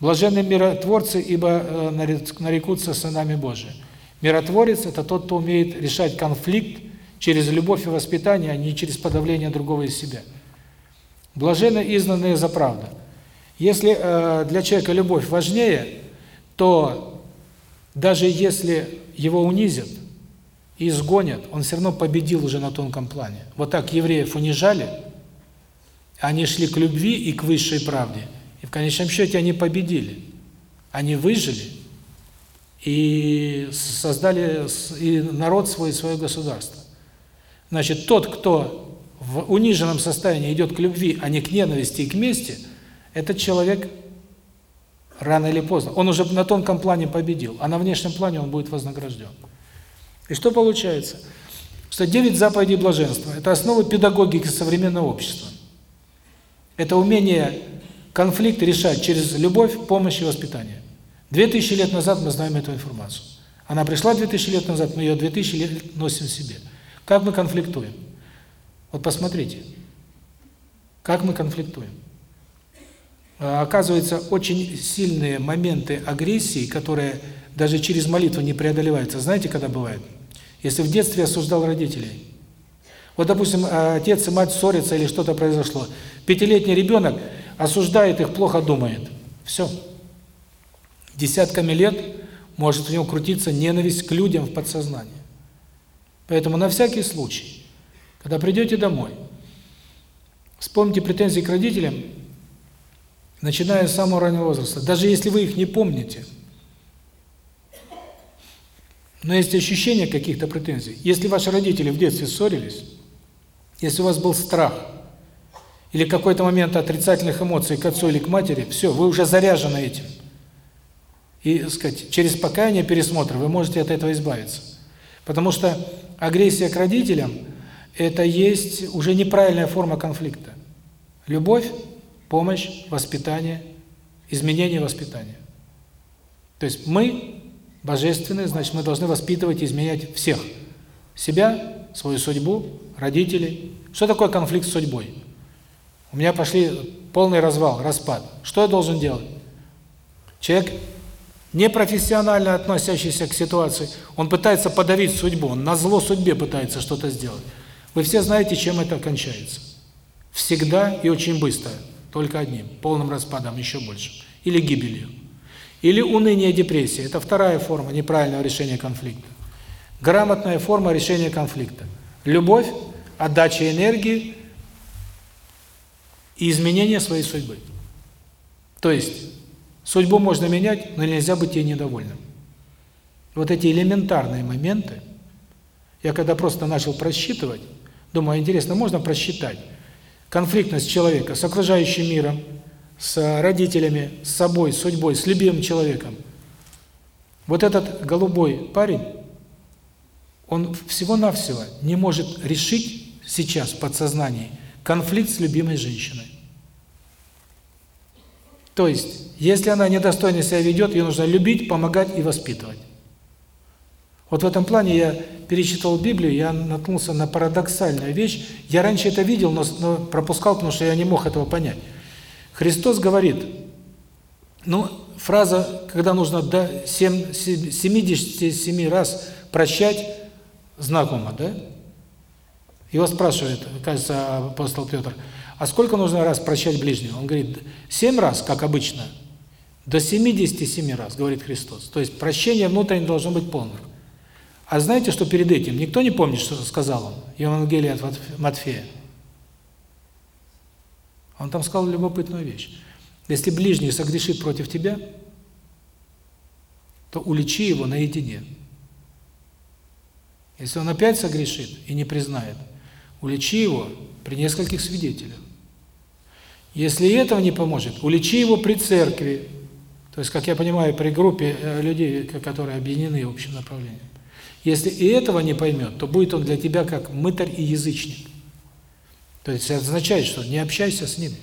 Блаженны миротворцы, ибо э, нарекутся сынами Божии. Миротворец – это тот, кто умеет решать конфликт через любовь и воспитание, а не через подавление другого из себя. Блаженны изгнанные за правду. Если э, для человека любовь важнее, то даже если его унизят и изгонят, он все равно победил уже на тонком плане. Вот так евреев унижали, они шли к любви и к высшей правде. И в конечном счете они победили. Они выжили и создали и народ свой, свое государство. Значит, тот, кто в униженном состоянии идет к любви, а не к ненависти и к мести, этот человек рано или поздно, он уже на тонком плане победил, а на внешнем плане он будет вознагражден. И что получается? Что девять заповедей блаженства – это основа педагогики современного общества. Это умение конфликт решать через любовь, помощь и воспитание. Две тысячи лет назад мы знаем эту информацию. Она пришла две тысячи лет назад, мы ее две тысячи лет носим в себе. Как мы конфликтуем? Вот посмотрите, как мы конфликтуем. А, оказывается, очень сильные моменты агрессии, которые даже через молитву не преодолеваются. Знаете, когда бывает? Если в детстве осуждал родителей. Вот, допустим, отец и мать ссорятся или что-то произошло. Пятилетний ребенок осуждает их, плохо думает. Все. Десятками лет может у него крутиться ненависть к людям в подсознании. Поэтому на всякий случай, когда придете домой, вспомните претензии к родителям, начиная с самого раннего возраста. Даже если вы их не помните, но есть ощущение каких-то претензий. Если ваши родители в детстве ссорились, если у вас был страх или какой-то момент отрицательных эмоций к отцу или к матери, все, вы уже заряжены этим. И, сказать, через покаяние, пересмотр вы можете от этого избавиться. Потому что агрессия к родителям – это есть уже неправильная форма конфликта. Любовь, помощь, воспитание, изменение воспитания. То есть мы божественные, значит, мы должны воспитывать и изменять всех. Себя, свою судьбу, родителей. Что такое конфликт с судьбой? У меня пошли полный развал, распад. Что я должен делать? Человек, непрофессионально относящийся к ситуации, он пытается подавить судьбу, он на зло судьбе пытается что-то сделать. Вы все знаете, чем это кончается. Всегда и очень быстро. Только одним. Полным распадом, еще больше. Или гибелью. Или уныние, депрессия. Это вторая форма неправильного решения конфликта. Грамотная форма решения конфликта. Любовь, отдача энергии и изменение своей судьбы. То есть, судьбу можно менять, но нельзя быть ей недовольным. Вот эти элементарные моменты, я когда просто начал просчитывать, думаю, интересно, можно просчитать конфликтность человека с окружающим миром, с родителями, с собой, с судьбой, с любимым человеком. Вот этот голубой парень, он всего-навсего не может решить сейчас в подсознании конфликт с любимой женщиной. То есть, если она недостойно себя ведет, ее нужно любить, помогать и воспитывать. Вот в этом плане я перечитывал Библию, я наткнулся на парадоксальную вещь. Я раньше это видел, но, но пропускал, потому что я не мог этого понять. Христос говорит, ну, фраза, когда нужно до 7, 77 раз прощать, знакома, да? Его спрашивает, кажется, апостол Петр, а сколько нужно раз прощать ближнего? Он говорит, 7 раз, как обычно, до 77 раз, говорит Христос. То есть прощение внутренне должно быть полным. А знаете, что перед этим? Никто не помнит, что сказал он, Евангелие от Матфея. Он там сказал любопытную вещь. Если ближний согрешит против тебя, то уличи его наедине. Если он опять согрешит и не признает, уличи его при нескольких свидетелях. Если этого не поможет, уличи его при церкви, то есть, как я понимаю, при группе э, людей, которые объединены общим направлением. Если и этого не поймет, то будет он для тебя как мытарь и язычник. То есть это означает, что не общайся с ним.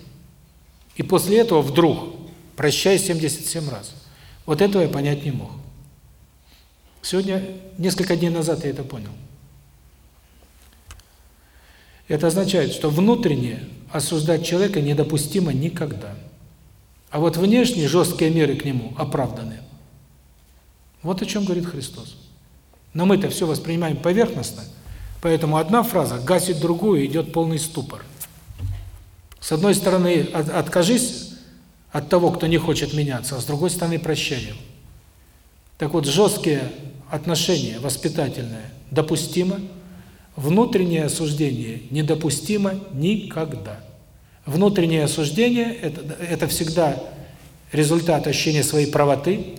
И после этого вдруг прощай 77 раз. Вот этого я понять не мог. Сегодня, несколько дней назад я это понял. Это означает, что внутренне осуждать человека недопустимо никогда. А вот внешние жесткие меры к нему оправданы. Вот о чем говорит Христос. Но мы-то все воспринимаем поверхностно, поэтому одна фраза гасит другую, идет полный ступор. С одной стороны, откажись от того, кто не хочет меняться, а с другой стороны прощением. Так вот, жесткие отношения, воспитательные, допустимо, внутреннее осуждение недопустимо никогда. Внутреннее осуждение это, – это всегда результат ощущения своей правоты.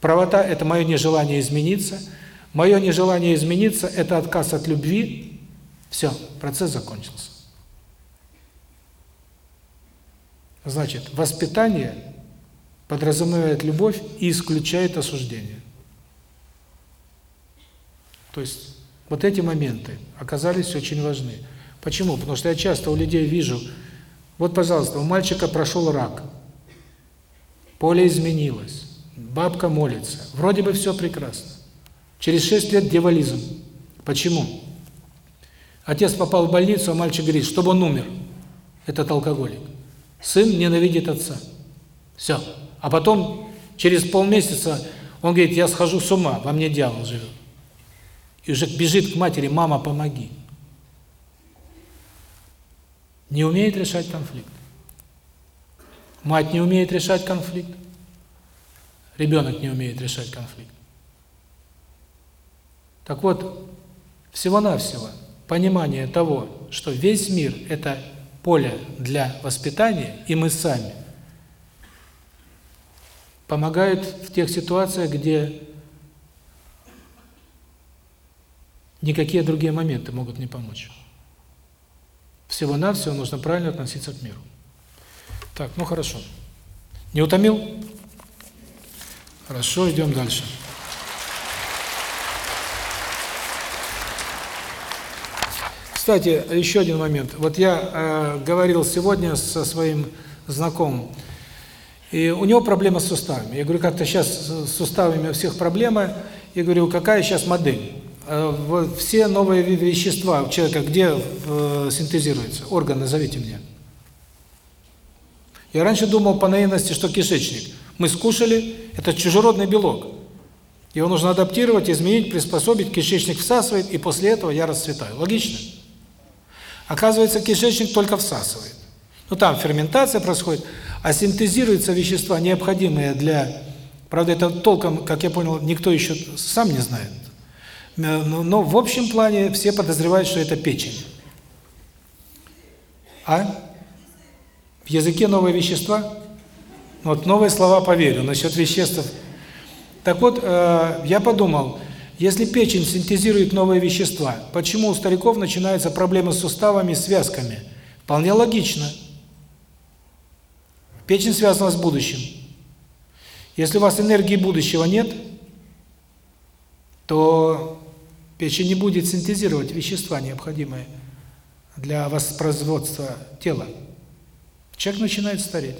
Правота – это мое нежелание измениться. Мое нежелание измениться – это отказ от любви. Все, процесс закончился. Значит, воспитание подразумевает любовь и исключает осуждение. То есть вот эти моменты оказались очень важны. Почему? Потому что я часто у людей вижу, вот, пожалуйста, у мальчика прошел рак, поле изменилось, бабка молится, вроде бы все прекрасно. Через шесть лет дьяволизм. Почему? Отец попал в больницу, а мальчик говорит, чтобы он умер. Этот алкоголик. Сын ненавидит отца. Все. А потом, через полмесяца, он говорит, я схожу с ума, во мне дьявол живет. И уже бежит к матери, мама, помоги. Не умеет решать конфликт. Мать не умеет решать конфликт. Ребенок не умеет решать конфликт. Так вот, всего-навсего понимание того, что весь мир – это поле для воспитания, и мы сами, помогают в тех ситуациях, где никакие другие моменты могут не помочь. Всего-навсего нужно правильно относиться к миру. Так, ну хорошо. Не утомил? Хорошо, идем дальше. Кстати, еще один момент. Вот я э, говорил сегодня со своим знакомым, и у него проблема с суставами. Я говорю, как-то сейчас с суставами у всех проблемы. Я говорю, какая сейчас модель? Э, все новые вещества у человека где э, синтезируются? Орган назовите мне. Я раньше думал по наивности, что кишечник. Мы скушали, это чужеродный белок. Его нужно адаптировать, изменить, приспособить, кишечник всасывает, и после этого я расцветаю. Логично? Оказывается, кишечник только всасывает. Ну там ферментация происходит, а синтезируются вещества, необходимые для... Правда, это толком, как я понял, никто еще сам не знает. Но, но в общем плане все подозревают, что это печень. А? В языке новые вещества? Вот новые слова поверю, насчет веществ. Так вот, э, я подумал, если печень синтезирует новые вещества, почему у стариков начинаются проблемы с суставами, связками? Вполне логично. Печень связана с будущим. Если у вас энергии будущего нет, то печень не будет синтезировать вещества, необходимые для воспроизводства тела. Человек начинает стареть.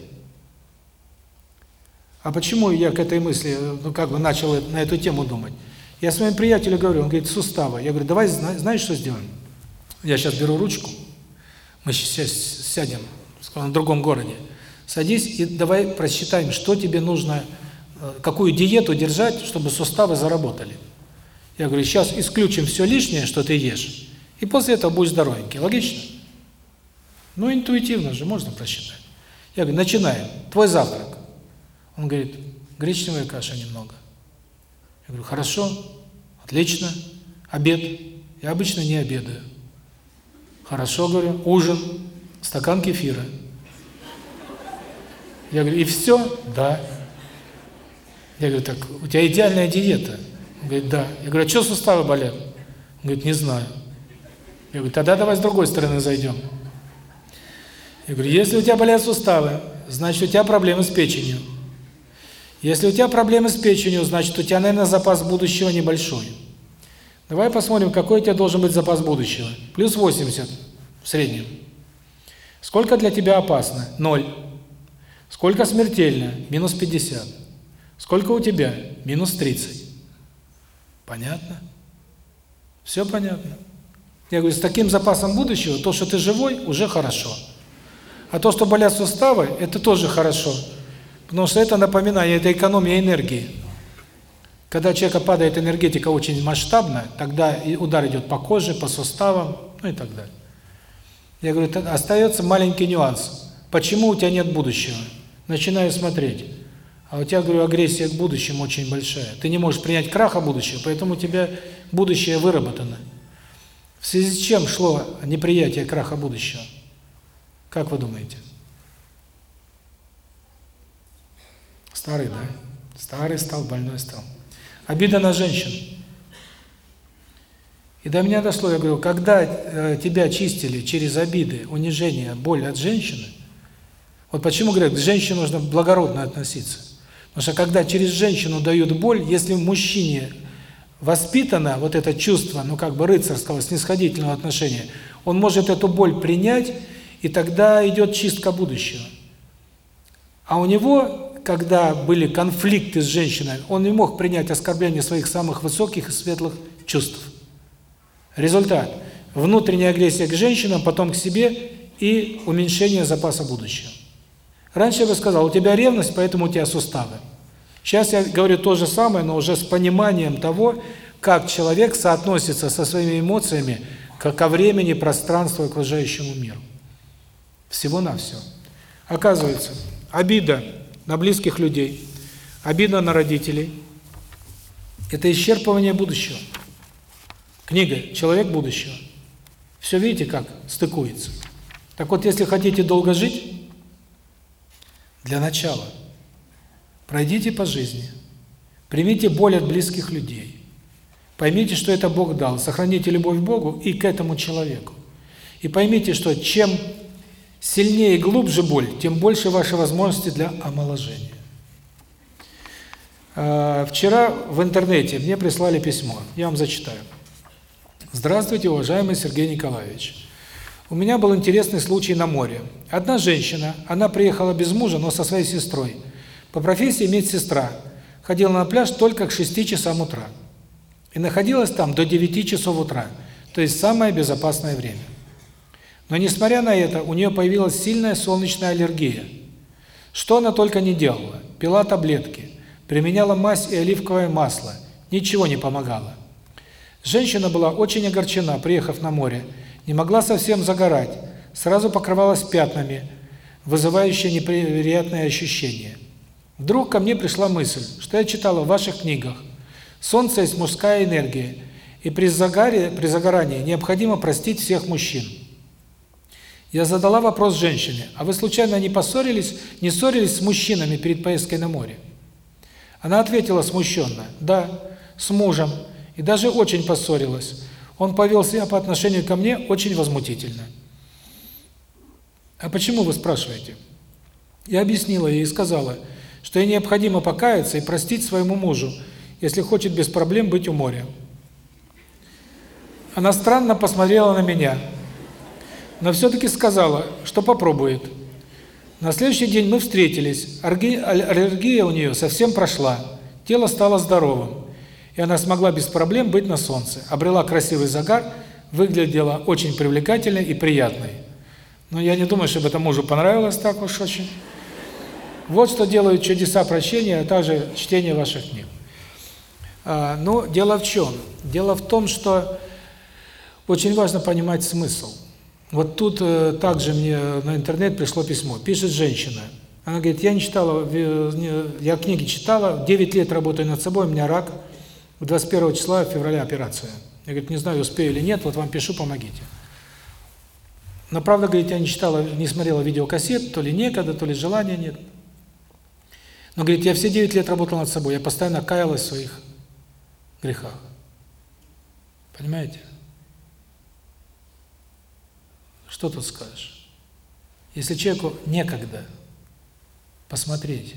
А почему я к этой мысли, ну как бы начал на эту тему думать? Я своему приятелю говорю, он говорит, суставы. Я говорю, давай, знаешь, что сделаем? Я сейчас беру ручку, мы сейчас сядем в другом городе. Садись и давай просчитаем, что тебе нужно, э, какую диету держать, чтобы суставы заработали. Я говорю, сейчас исключим все лишнее, что ты ешь, и после этого будешь здоровенький. Логично? Ну, интуитивно же можно просчитать. Я говорю, начинаем. Твой завтрак. Он говорит, гречневая каша немного. Я говорю, хорошо, отлично. Обед. Я обычно не обедаю. Хорошо, говорю, ужин, стакан кефира. Я говорю, и все? Да. Я говорю, так, у тебя идеальная диета. Он говорит, да. Я говорю, а что суставы болят? Он говорит, не знаю. Я говорю, тогда давай с другой стороны зайдем. Я говорю, если у тебя болят суставы, значит, у тебя проблемы с печенью. Если у тебя проблемы с печенью, значит, у тебя, наверное, запас будущего небольшой. Давай посмотрим, какой у тебя должен быть запас будущего. Плюс 80 в среднем. Сколько для тебя опасно? Ноль. Сколько смертельно? Минус 50. Сколько у тебя? Минус 30. Понятно? Все понятно. Я говорю, с таким запасом будущего, то, что ты живой, уже хорошо. А то, что болят суставы, это тоже хорошо. Потому что это напоминание, это экономия энергии. Когда у человека падает энергетика очень масштабно, тогда удар идет по коже, по суставам, ну и так далее. Я говорю, остается маленький нюанс. Почему у тебя нет будущего? начинаю смотреть. А у тебя, говорю, агрессия к будущему очень большая. Ты не можешь принять краха будущего, поэтому у тебя будущее выработано. В связи с чем шло неприятие краха будущего? Как вы думаете? Старый, да? Старый стал, больной стал. Обида на женщин. И до меня дошло, я говорю, когда э, тебя чистили через обиды, унижение, боль от женщины, вот почему говорят, к женщине нужно благородно относиться. Потому что когда через женщину дают боль, если мужчине воспитано вот это чувство, ну как бы рыцарского, снисходительного отношения, он может эту боль принять, и тогда идет чистка будущего. А у него, когда были конфликты с женщиной, он не мог принять оскорбление своих самых высоких и светлых чувств. Результат – внутренняя агрессия к женщинам, потом к себе и уменьшение запаса будущего. Раньше я бы сказал, у тебя ревность, поэтому у тебя суставы. Сейчас я говорю то же самое, но уже с пониманием того, как человек соотносится со своими эмоциями ко времени, пространству, окружающему миру. Всего-навсего. Оказывается, обида на близких людей, обида на родителей – это исчерпывание будущего. Книга «Человек будущего». Все видите, как стыкуется. Так вот, если хотите долго жить, для начала пройдите по жизни, примите боль от близких людей, поймите, что это Бог дал, сохраните любовь к Богу и к этому человеку. И поймите, что чем сильнее и глубже боль, тем больше ваши возможности для омоложения. А, вчера в интернете мне прислали письмо, я вам зачитаю. Здравствуйте, уважаемый Сергей Николаевич. У меня был интересный случай на море. Одна женщина, она приехала без мужа, но со своей сестрой. По профессии медсестра. Ходила на пляж только к 6 часам утра. И находилась там до 9 часов утра. То есть самое безопасное время. Но несмотря на это, у нее появилась сильная солнечная аллергия. Что она только не делала. Пила таблетки, применяла мазь и оливковое масло. Ничего не помогало. Женщина была очень огорчена, приехав на море, не могла совсем загорать, сразу покрывалась пятнами, вызывающие неприятные ощущения. Вдруг ко мне пришла мысль, что я читала в ваших книгах. Солнце есть мужская энергия, и при загаре, при загорании необходимо простить всех мужчин. Я задала вопрос женщине: "А вы случайно не поссорились, не ссорились с мужчинами перед поездкой на море?" Она ответила смущенно: "Да, с мужем, и даже очень поссорилась. Он повел себя по отношению ко мне очень возмутительно. А почему, вы спрашиваете? Я объяснила ей и сказала, что ей необходимо покаяться и простить своему мужу, если хочет без проблем быть у моря. Она странно посмотрела на меня, но все-таки сказала, что попробует. На следующий день мы встретились, аллергия у нее совсем прошла, тело стало здоровым и она смогла без проблем быть на солнце. Обрела красивый загар, выглядела очень привлекательной и приятной. Но я не думаю, чтобы это мужу понравилось так уж очень. Вот что делают чудеса прощения, а также чтение ваших книг. А, но дело в чем? Дело в том, что очень важно понимать смысл. Вот тут э, также мне на интернет пришло письмо. Пишет женщина. Она говорит, я не читала, я книги читала, 9 лет работаю над собой, у меня рак. 21 числа февраля операция. Я, говорит, не знаю, успею или нет, вот вам пишу, помогите. Но правда, говорит, я не читала, не смотрела видеокассет, то ли некогда, то ли желания нет. Но, говорит, я все 9 лет работал над собой, я постоянно каялась в своих грехах. Понимаете? Что тут скажешь? Если человеку некогда посмотреть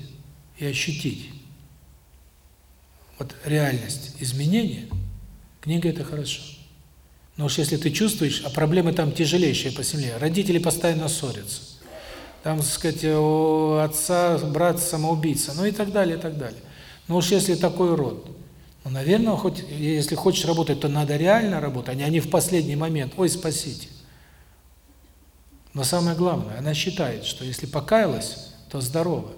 и ощутить, вот реальность изменения, книга – это хорошо. Но уж если ты чувствуешь, а проблемы там тяжелейшие по земле, родители постоянно ссорятся, там, так сказать, у отца брат самоубийца, ну и так далее, и так далее. Но уж если такой род, ну, наверное, хоть если хочешь работать, то надо реально работать, а не в последний момент, ой, спасите. Но самое главное, она считает, что если покаялась, то здорово.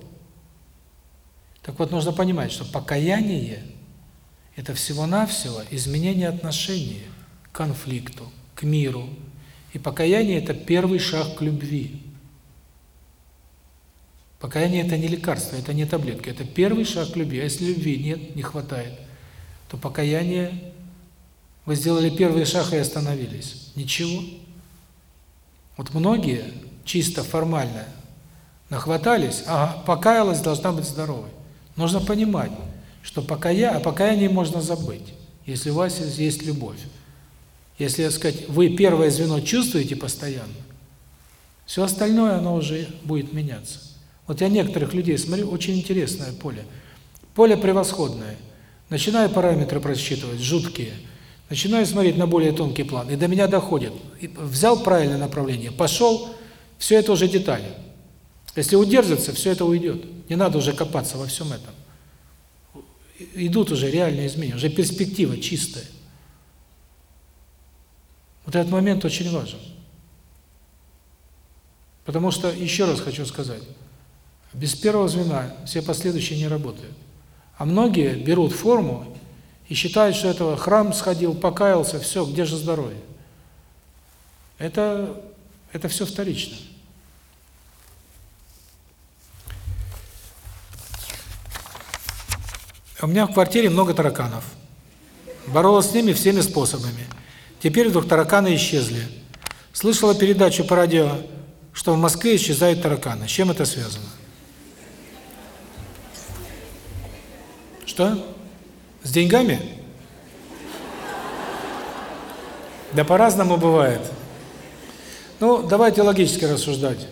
Так вот, нужно понимать, что покаяние – это всего-навсего изменение отношения к конфликту, к миру. И покаяние – это первый шаг к любви. Покаяние – это не лекарство, это не таблетка, это первый шаг к любви. А если любви нет, не хватает, то покаяние вы сделали первый шаг и остановились. Ничего. Вот многие чисто формально нахватались, а покаялась должна быть здоровой. Нужно понимать, что покая... о покаянии можно забыть, если у вас есть любовь. Если, так сказать, вы первое звено чувствуете постоянно, все остальное, оно уже будет меняться. Вот я некоторых людей смотрю, очень интересное поле. Поле превосходное. Начинаю параметры просчитывать, жуткие – Начинаю смотреть на более тонкий план, и до меня доходит. И взял правильное направление, пошел, все это уже детали. Если удержится, все это уйдет. Не надо уже копаться во всем этом. Идут уже реальные изменения, уже перспектива чистая. Вот этот момент очень важен. Потому что, еще раз хочу сказать, без первого звена все последующие не работают. А многие берут форму и считает, что этого храм сходил, покаялся, все, где же здоровье? Это, это все вторично. У меня в квартире много тараканов. Боролась с ними всеми способами. Теперь вдруг тараканы исчезли. Слышала передачу по радио, что в Москве исчезают тараканы. С чем это связано? Что? С деньгами? Да по-разному бывает. Ну, давайте логически рассуждать.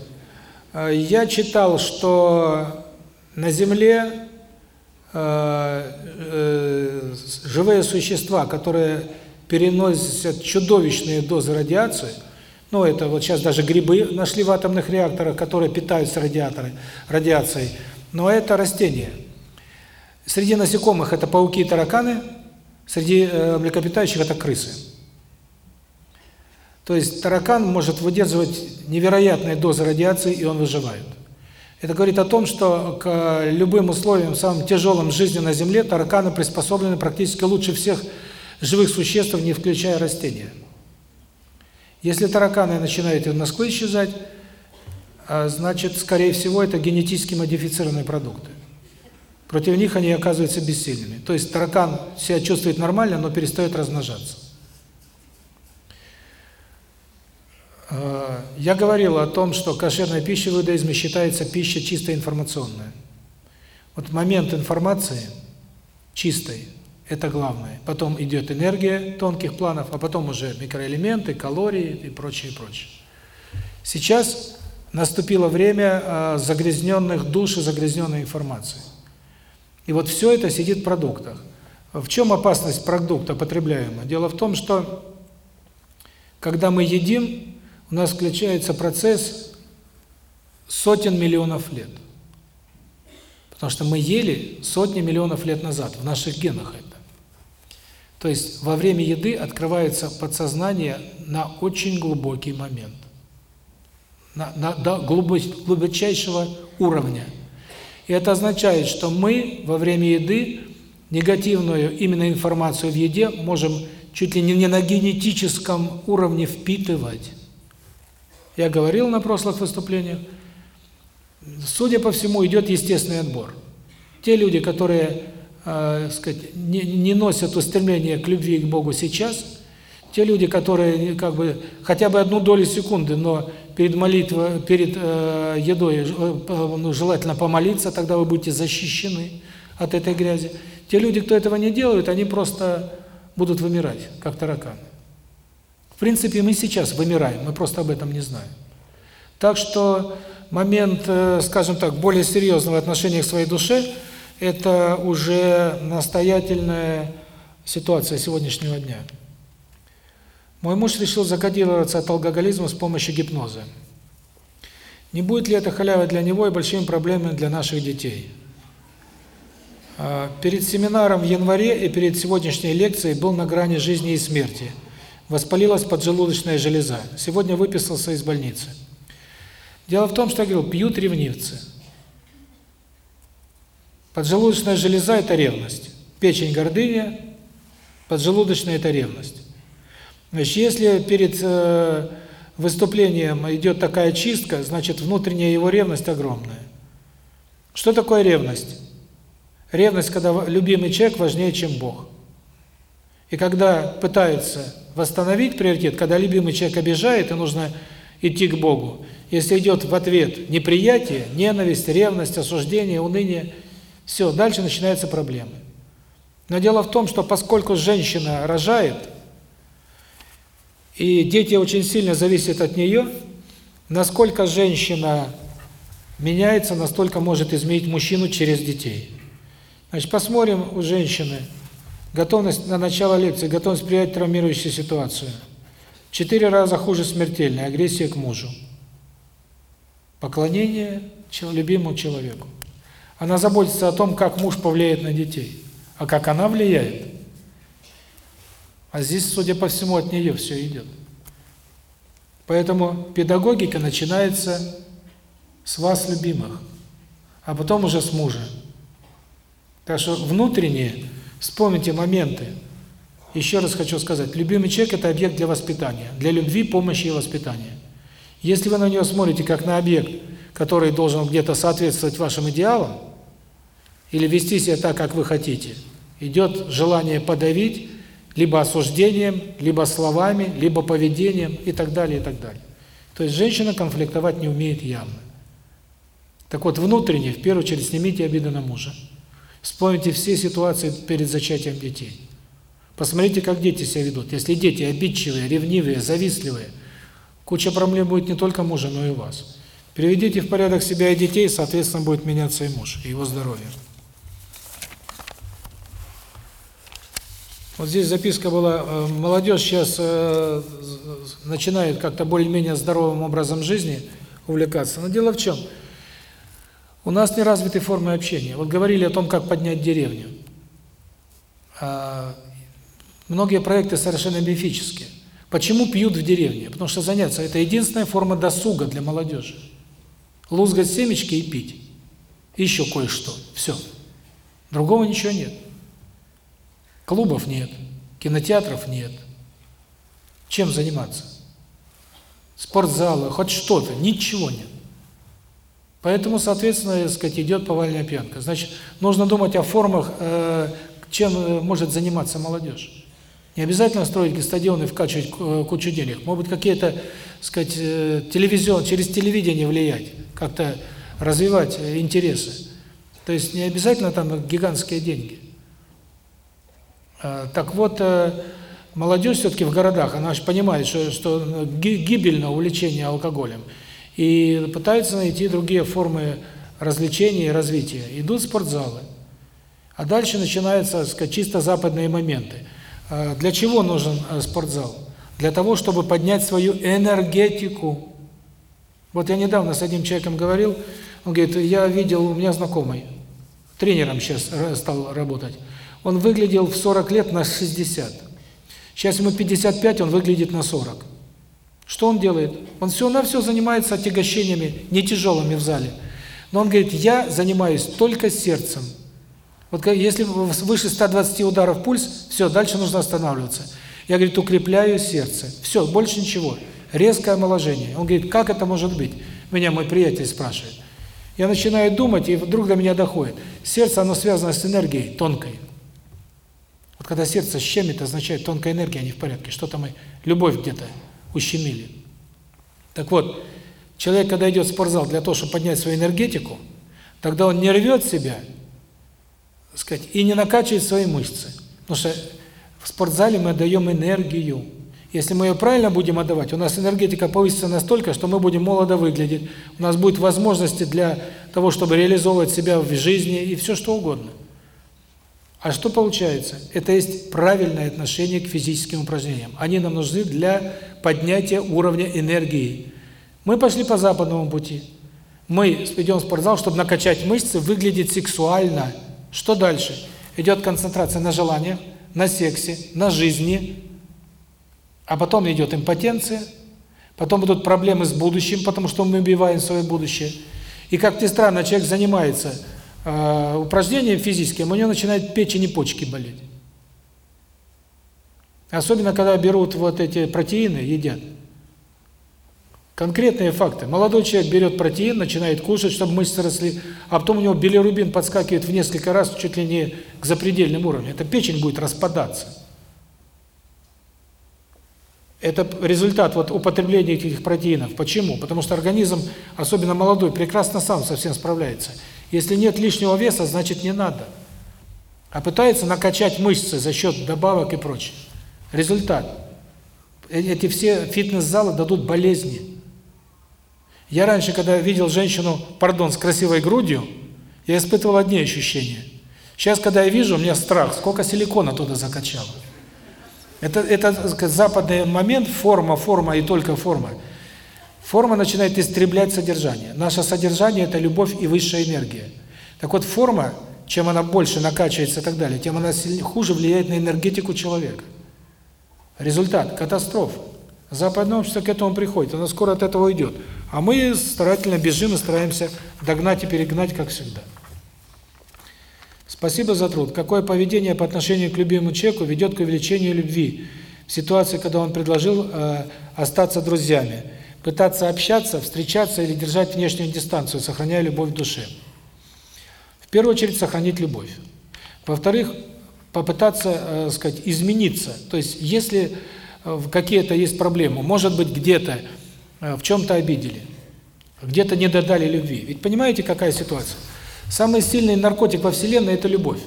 А, я читал, что на Земле э, э, живые существа, которые переносят чудовищные дозы радиации, ну, это вот сейчас даже грибы нашли в атомных реакторах, которые питаются радиаторы, радиацией, но это растения – Среди насекомых это пауки и тараканы, среди э, млекопитающих это крысы. То есть таракан может выдерживать невероятные дозы радиации, и он выживает. Это говорит о том, что к любым условиям, самым тяжелым жизни на Земле, тараканы приспособлены практически лучше всех живых существ, не включая растения. Если тараканы начинают из Москвы исчезать, а, значит, скорее всего, это генетически модифицированные продукты. Против них они оказываются бессильными. То есть таракан себя чувствует нормально, но перестает размножаться. А, я говорил о том, что кошерная пища в иудаизме считается пища чисто информационная. Вот момент информации чистой – это главное. Потом идет энергия тонких планов, а потом уже микроэлементы, калории и прочее, прочее. Сейчас наступило время а, загрязненных душ и загрязненной информации. И вот все это сидит в продуктах. В чем опасность продукта потребляемого? Дело в том, что когда мы едим, у нас включается процесс сотен миллионов лет. Потому что мы ели сотни миллионов лет назад, в наших генах это. То есть во время еды открывается подсознание на очень глубокий момент. На, на, до глубочайшего уровня. И это означает, что мы во время еды негативную именно информацию в еде можем чуть ли не на генетическом уровне впитывать. Я говорил на прошлых выступлениях, судя по всему, идет естественный отбор. Те люди, которые, э, сказать, не, не носят устремление к любви к Богу сейчас, те люди, которые как бы хотя бы одну долю секунды, но перед молитвой, перед э, едой э, ну, желательно помолиться, тогда вы будете защищены от этой грязи. Те люди, кто этого не делают, они просто будут вымирать, как тараканы. В принципе, мы сейчас вымираем, мы просто об этом не знаем. Так что момент, э, скажем так, более серьезного отношения к своей душе – это уже настоятельная ситуация сегодняшнего дня. Мой муж решил закодироваться от алкоголизма с помощью гипноза. Не будет ли это халява для него и большими проблемами для наших детей? А, перед семинаром в январе и перед сегодняшней лекцией был на грани жизни и смерти. Воспалилась поджелудочная железа. Сегодня выписался из больницы. Дело в том, что я говорил, пьют ревнивцы. Поджелудочная железа – это ревность. Печень – гордыня, поджелудочная – это ревность. Значит, если перед э, выступлением идет такая чистка, значит, внутренняя его ревность огромная. Что такое ревность? Ревность, когда любимый человек важнее, чем Бог. И когда пытаются восстановить приоритет, когда любимый человек обижает, и нужно идти к Богу, если идет в ответ неприятие, ненависть, ревность, осуждение, уныние, все, дальше начинаются проблемы. Но дело в том, что поскольку женщина рожает, и дети очень сильно зависят от нее, насколько женщина меняется, настолько может изменить мужчину через детей. Значит, посмотрим у женщины готовность на начало лекции, готовность принять травмирующую ситуацию. Четыре раза хуже смертельной, агрессия к мужу. Поклонение любимому человеку. Она заботится о том, как муж повлияет на детей. А как она влияет? А здесь, судя по всему, от нее все идет. Поэтому педагогика начинается с вас, любимых, а потом уже с мужа. Так что внутренне вспомните моменты. Еще раз хочу сказать, любимый человек – это объект для воспитания, для любви, помощи и воспитания. Если вы на него смотрите как на объект, который должен где-то соответствовать вашим идеалам, или вести себя так, как вы хотите, идет желание подавить либо осуждением, либо словами, либо поведением и так далее, и так далее. То есть женщина конфликтовать не умеет явно. Так вот, внутренне, в первую очередь, снимите обиду на мужа. Вспомните все ситуации перед зачатием детей. Посмотрите, как дети себя ведут. Если дети обидчивые, ревнивые, завистливые, куча проблем будет не только мужа, но и вас. Приведите в порядок себя и детей, соответственно, будет меняться и муж, и его здоровье. Вот здесь записка была, э, молодежь сейчас э, начинает как-то более-менее здоровым образом жизни увлекаться. Но дело в чем? У нас не развиты формы общения. Вот говорили о том, как поднять деревню. А, многие проекты совершенно мифические. Почему пьют в деревне? Потому что заняться – это единственная форма досуга для молодежи. Лузгать семечки и пить. Еще кое-что. Все. Другого ничего нет. Клубов нет, кинотеатров нет. Чем заниматься? Спортзалы, хоть что-то, ничего нет. Поэтому, соответственно, так сказать, идет повальная пьянка. Значит, нужно думать о формах, э, чем э, может заниматься молодежь. Не обязательно строить стадионы, вкачивать э, кучу денег. Могут какие-то, сказать, телевизион, через телевидение влиять, как-то развивать интересы. То есть не обязательно там гигантские деньги. Э, так вот, э, молодежь все-таки в городах, она же понимает, что, что гибельно увлечение алкоголем, и пытаются найти другие формы развлечения и развития. Идут спортзалы. А дальше начинаются сказать, чисто западные моменты. Э, для чего нужен спортзал? Для того, чтобы поднять свою энергетику. Вот я недавно с одним человеком говорил, он говорит, я видел, у меня знакомый, тренером сейчас стал работать. Он выглядел в 40 лет на 60. Сейчас ему 55, он выглядит на 40. Что он делает? Он все на все занимается отягощениями, не тяжелыми в зале. Но он говорит, я занимаюсь только сердцем. Вот если выше 120 ударов пульс, все, дальше нужно останавливаться. Я, говорит, укрепляю сердце. Все, больше ничего. Резкое омоложение. Он говорит, как это может быть? Меня мой приятель спрашивает. Я начинаю думать, и вдруг до меня доходит. Сердце, оно связано с энергией тонкой. Вот когда сердце щемит, означает тонкая энергия не в порядке, что-то мы, любовь где-то ущемили. Так вот, человек, когда идет в спортзал для того, чтобы поднять свою энергетику, тогда он не рвет себя, сказать, и не накачивает свои мышцы. Потому что в спортзале мы отдаем энергию. Если мы ее правильно будем отдавать, у нас энергетика повысится настолько, что мы будем молодо выглядеть, у нас будет возможности для того, чтобы реализовывать себя в жизни и все что угодно. А что получается? Это есть правильное отношение к физическим упражнениям. Они нам нужны для поднятия уровня энергии. Мы пошли по западному пути. Мы идем в спортзал, чтобы накачать мышцы, выглядеть сексуально. Что дальше? Идет концентрация на желаниях, на сексе, на жизни. А потом идет импотенция. Потом будут проблемы с будущим, потому что мы убиваем свое будущее. И как ни странно, человек занимается э, упражнением физическим, у него начинают печень и почки болеть. Особенно, когда берут вот эти протеины, едят. Конкретные факты. Молодой человек берет протеин, начинает кушать, чтобы мышцы росли, а потом у него билирубин подскакивает в несколько раз, чуть ли не к запредельным уровням. Это печень будет распадаться. Это результат вот употребления этих протеинов. Почему? Потому что организм, особенно молодой, прекрасно сам совсем справляется. Если нет лишнего веса, значит не надо. А пытается накачать мышцы за счет добавок и прочее. Результат. Э, эти все фитнес-залы дадут болезни. Я раньше, когда видел женщину, пардон, с красивой грудью, я испытывал одни ощущения. Сейчас, когда я вижу, у меня страх, сколько силикона туда закачало. Это, это сказать, западный момент, форма, форма и только форма. Форма начинает истреблять содержание. Наше содержание – это любовь и высшая энергия. Так вот, форма, чем она больше накачивается и так далее, тем она хуже влияет на энергетику человека. Результат – катастрофа. Западное общество к этому приходит, оно скоро от этого уйдет. А мы старательно бежим и стараемся догнать и перегнать, как всегда. Спасибо за труд. Какое поведение по отношению к любимому человеку ведет к увеличению любви? В ситуации, когда он предложил э, остаться друзьями, пытаться общаться, встречаться или держать внешнюю дистанцию, сохраняя любовь в душе. В первую очередь сохранить любовь. Во-вторых, попытаться, э, сказать, измениться. То есть, если э, какие-то есть проблемы, может быть, где-то э, в чем-то обидели, где-то не додали любви. Ведь понимаете, какая ситуация? Самый сильный наркотик во Вселенной – это любовь.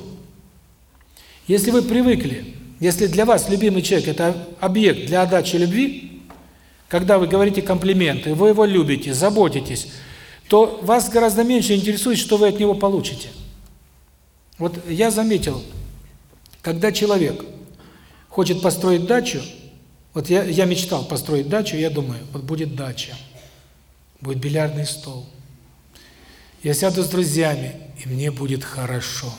Если вы привыкли, если для вас любимый человек – это объект для отдачи любви, когда вы говорите комплименты, вы его любите, заботитесь, то вас гораздо меньше интересует, что вы от него получите. Вот я заметил, когда человек хочет построить дачу, вот я, я мечтал построить дачу, я думаю, вот будет дача, будет бильярдный стол – я сяду с друзьями, и мне будет хорошо.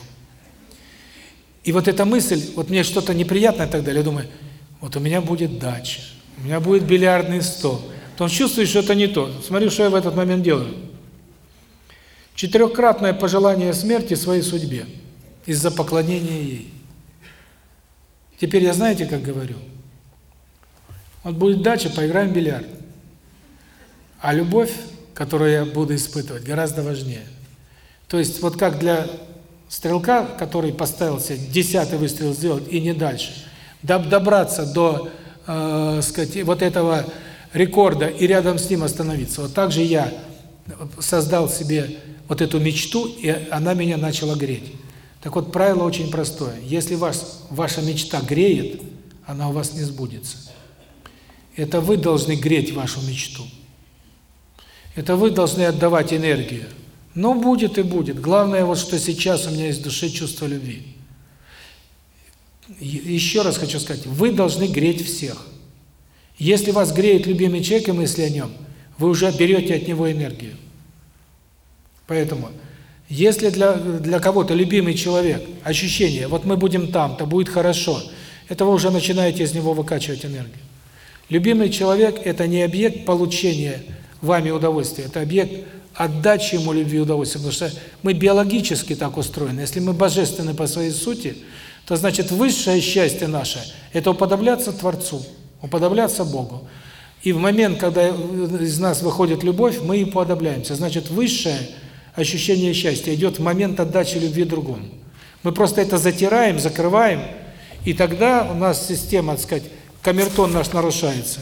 И вот эта мысль, вот мне что-то неприятное и так далее, я думаю, вот у меня будет дача, у меня будет бильярдный стол. Потом чувствуешь, что это не то. Смотри, что я в этот момент делаю. Четырехкратное пожелание смерти своей судьбе из-за поклонения ей. Теперь я знаете, как говорю? Вот будет дача, поиграем в бильярд. А любовь которую я буду испытывать, гораздо важнее. То есть вот как для стрелка, который поставил себе десятый выстрел сделать и не дальше, добраться до, э, сказать, вот этого рекорда и рядом с ним остановиться. Вот так же я создал себе вот эту мечту, и она меня начала греть. Так вот, правило очень простое. Если вас ваша мечта греет, она у вас не сбудется. Это вы должны греть вашу мечту. Это вы должны отдавать энергию. Но будет и будет. Главное, вот что сейчас у меня есть в душе чувство любви. Еще раз хочу сказать, вы должны греть всех. Если вас греет любимый человек и мысли о нем, вы уже берете от него энергию. Поэтому, если для, для кого-то любимый человек, ощущение, вот мы будем там, то будет хорошо, это вы уже начинаете из него выкачивать энергию. Любимый человек – это не объект получения вами удовольствие, это объект отдачи ему любви и удовольствия, потому что мы биологически так устроены. Если мы божественны по своей сути, то значит высшее счастье наше – это уподобляться Творцу, уподобляться Богу. И в момент, когда из нас выходит любовь, мы и уподобляемся. Значит, высшее ощущение счастья идет в момент отдачи любви другому. Мы просто это затираем, закрываем, и тогда у нас система, так сказать, камертон наш нарушается.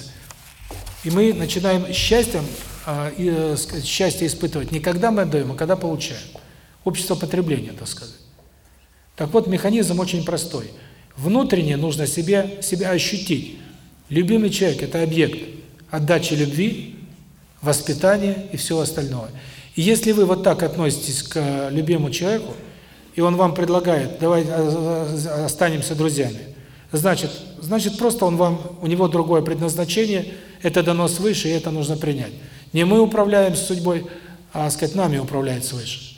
И мы начинаем счастьем а, и, э, счастье испытывать не когда мы отдаем, а когда получаем. Общество потребления, так сказать. Так вот, механизм очень простой. Внутренне нужно себе, себя ощутить. Любимый человек – это объект отдачи любви, воспитания и всего остального. И если вы вот так относитесь к любимому человеку, и он вам предлагает, давай а, а, останемся друзьями, значит, значит просто он вам, у него другое предназначение, это дано свыше, и это нужно принять. Не мы управляем судьбой, а, сказать, нами управляет свыше.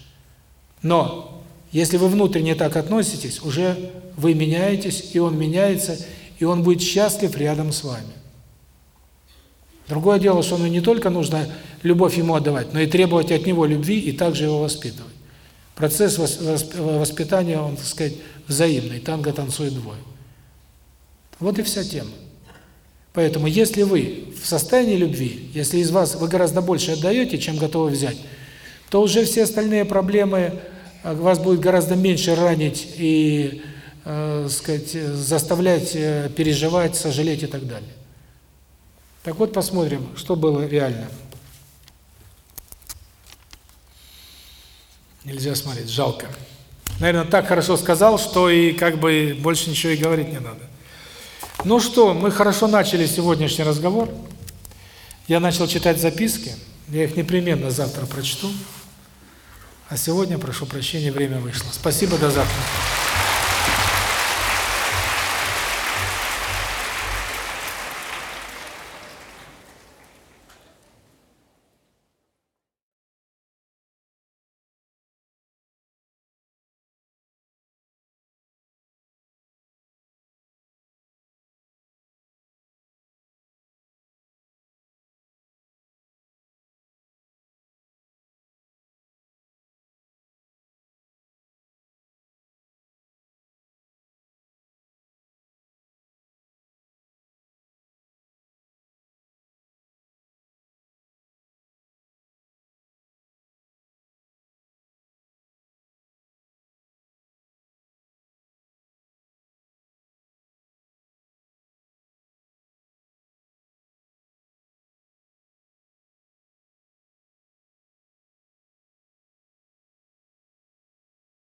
Но если вы внутренне так относитесь, уже вы меняетесь, и он меняется, и он будет счастлив рядом с вами. Другое дело, что ну, не только нужно любовь ему отдавать, но и требовать от него любви и также его воспитывать. Процесс воспитания, он, так сказать, взаимный, танго танцует двое. Вот и вся тема. Поэтому если вы в состоянии любви, если из вас вы гораздо больше отдаете, чем готовы взять, то уже все остальные проблемы вас будет гораздо меньше ранить и, э, сказать, заставлять э, переживать, сожалеть и так далее. Так вот, посмотрим, что было реально. Нельзя смотреть, жалко. Наверное, так хорошо сказал, что и как бы больше ничего и говорить не надо. Ну что, мы хорошо начали сегодняшний разговор. Я начал читать записки, я их непременно завтра прочту. А сегодня, прошу прощения, время вышло. Спасибо, до завтра.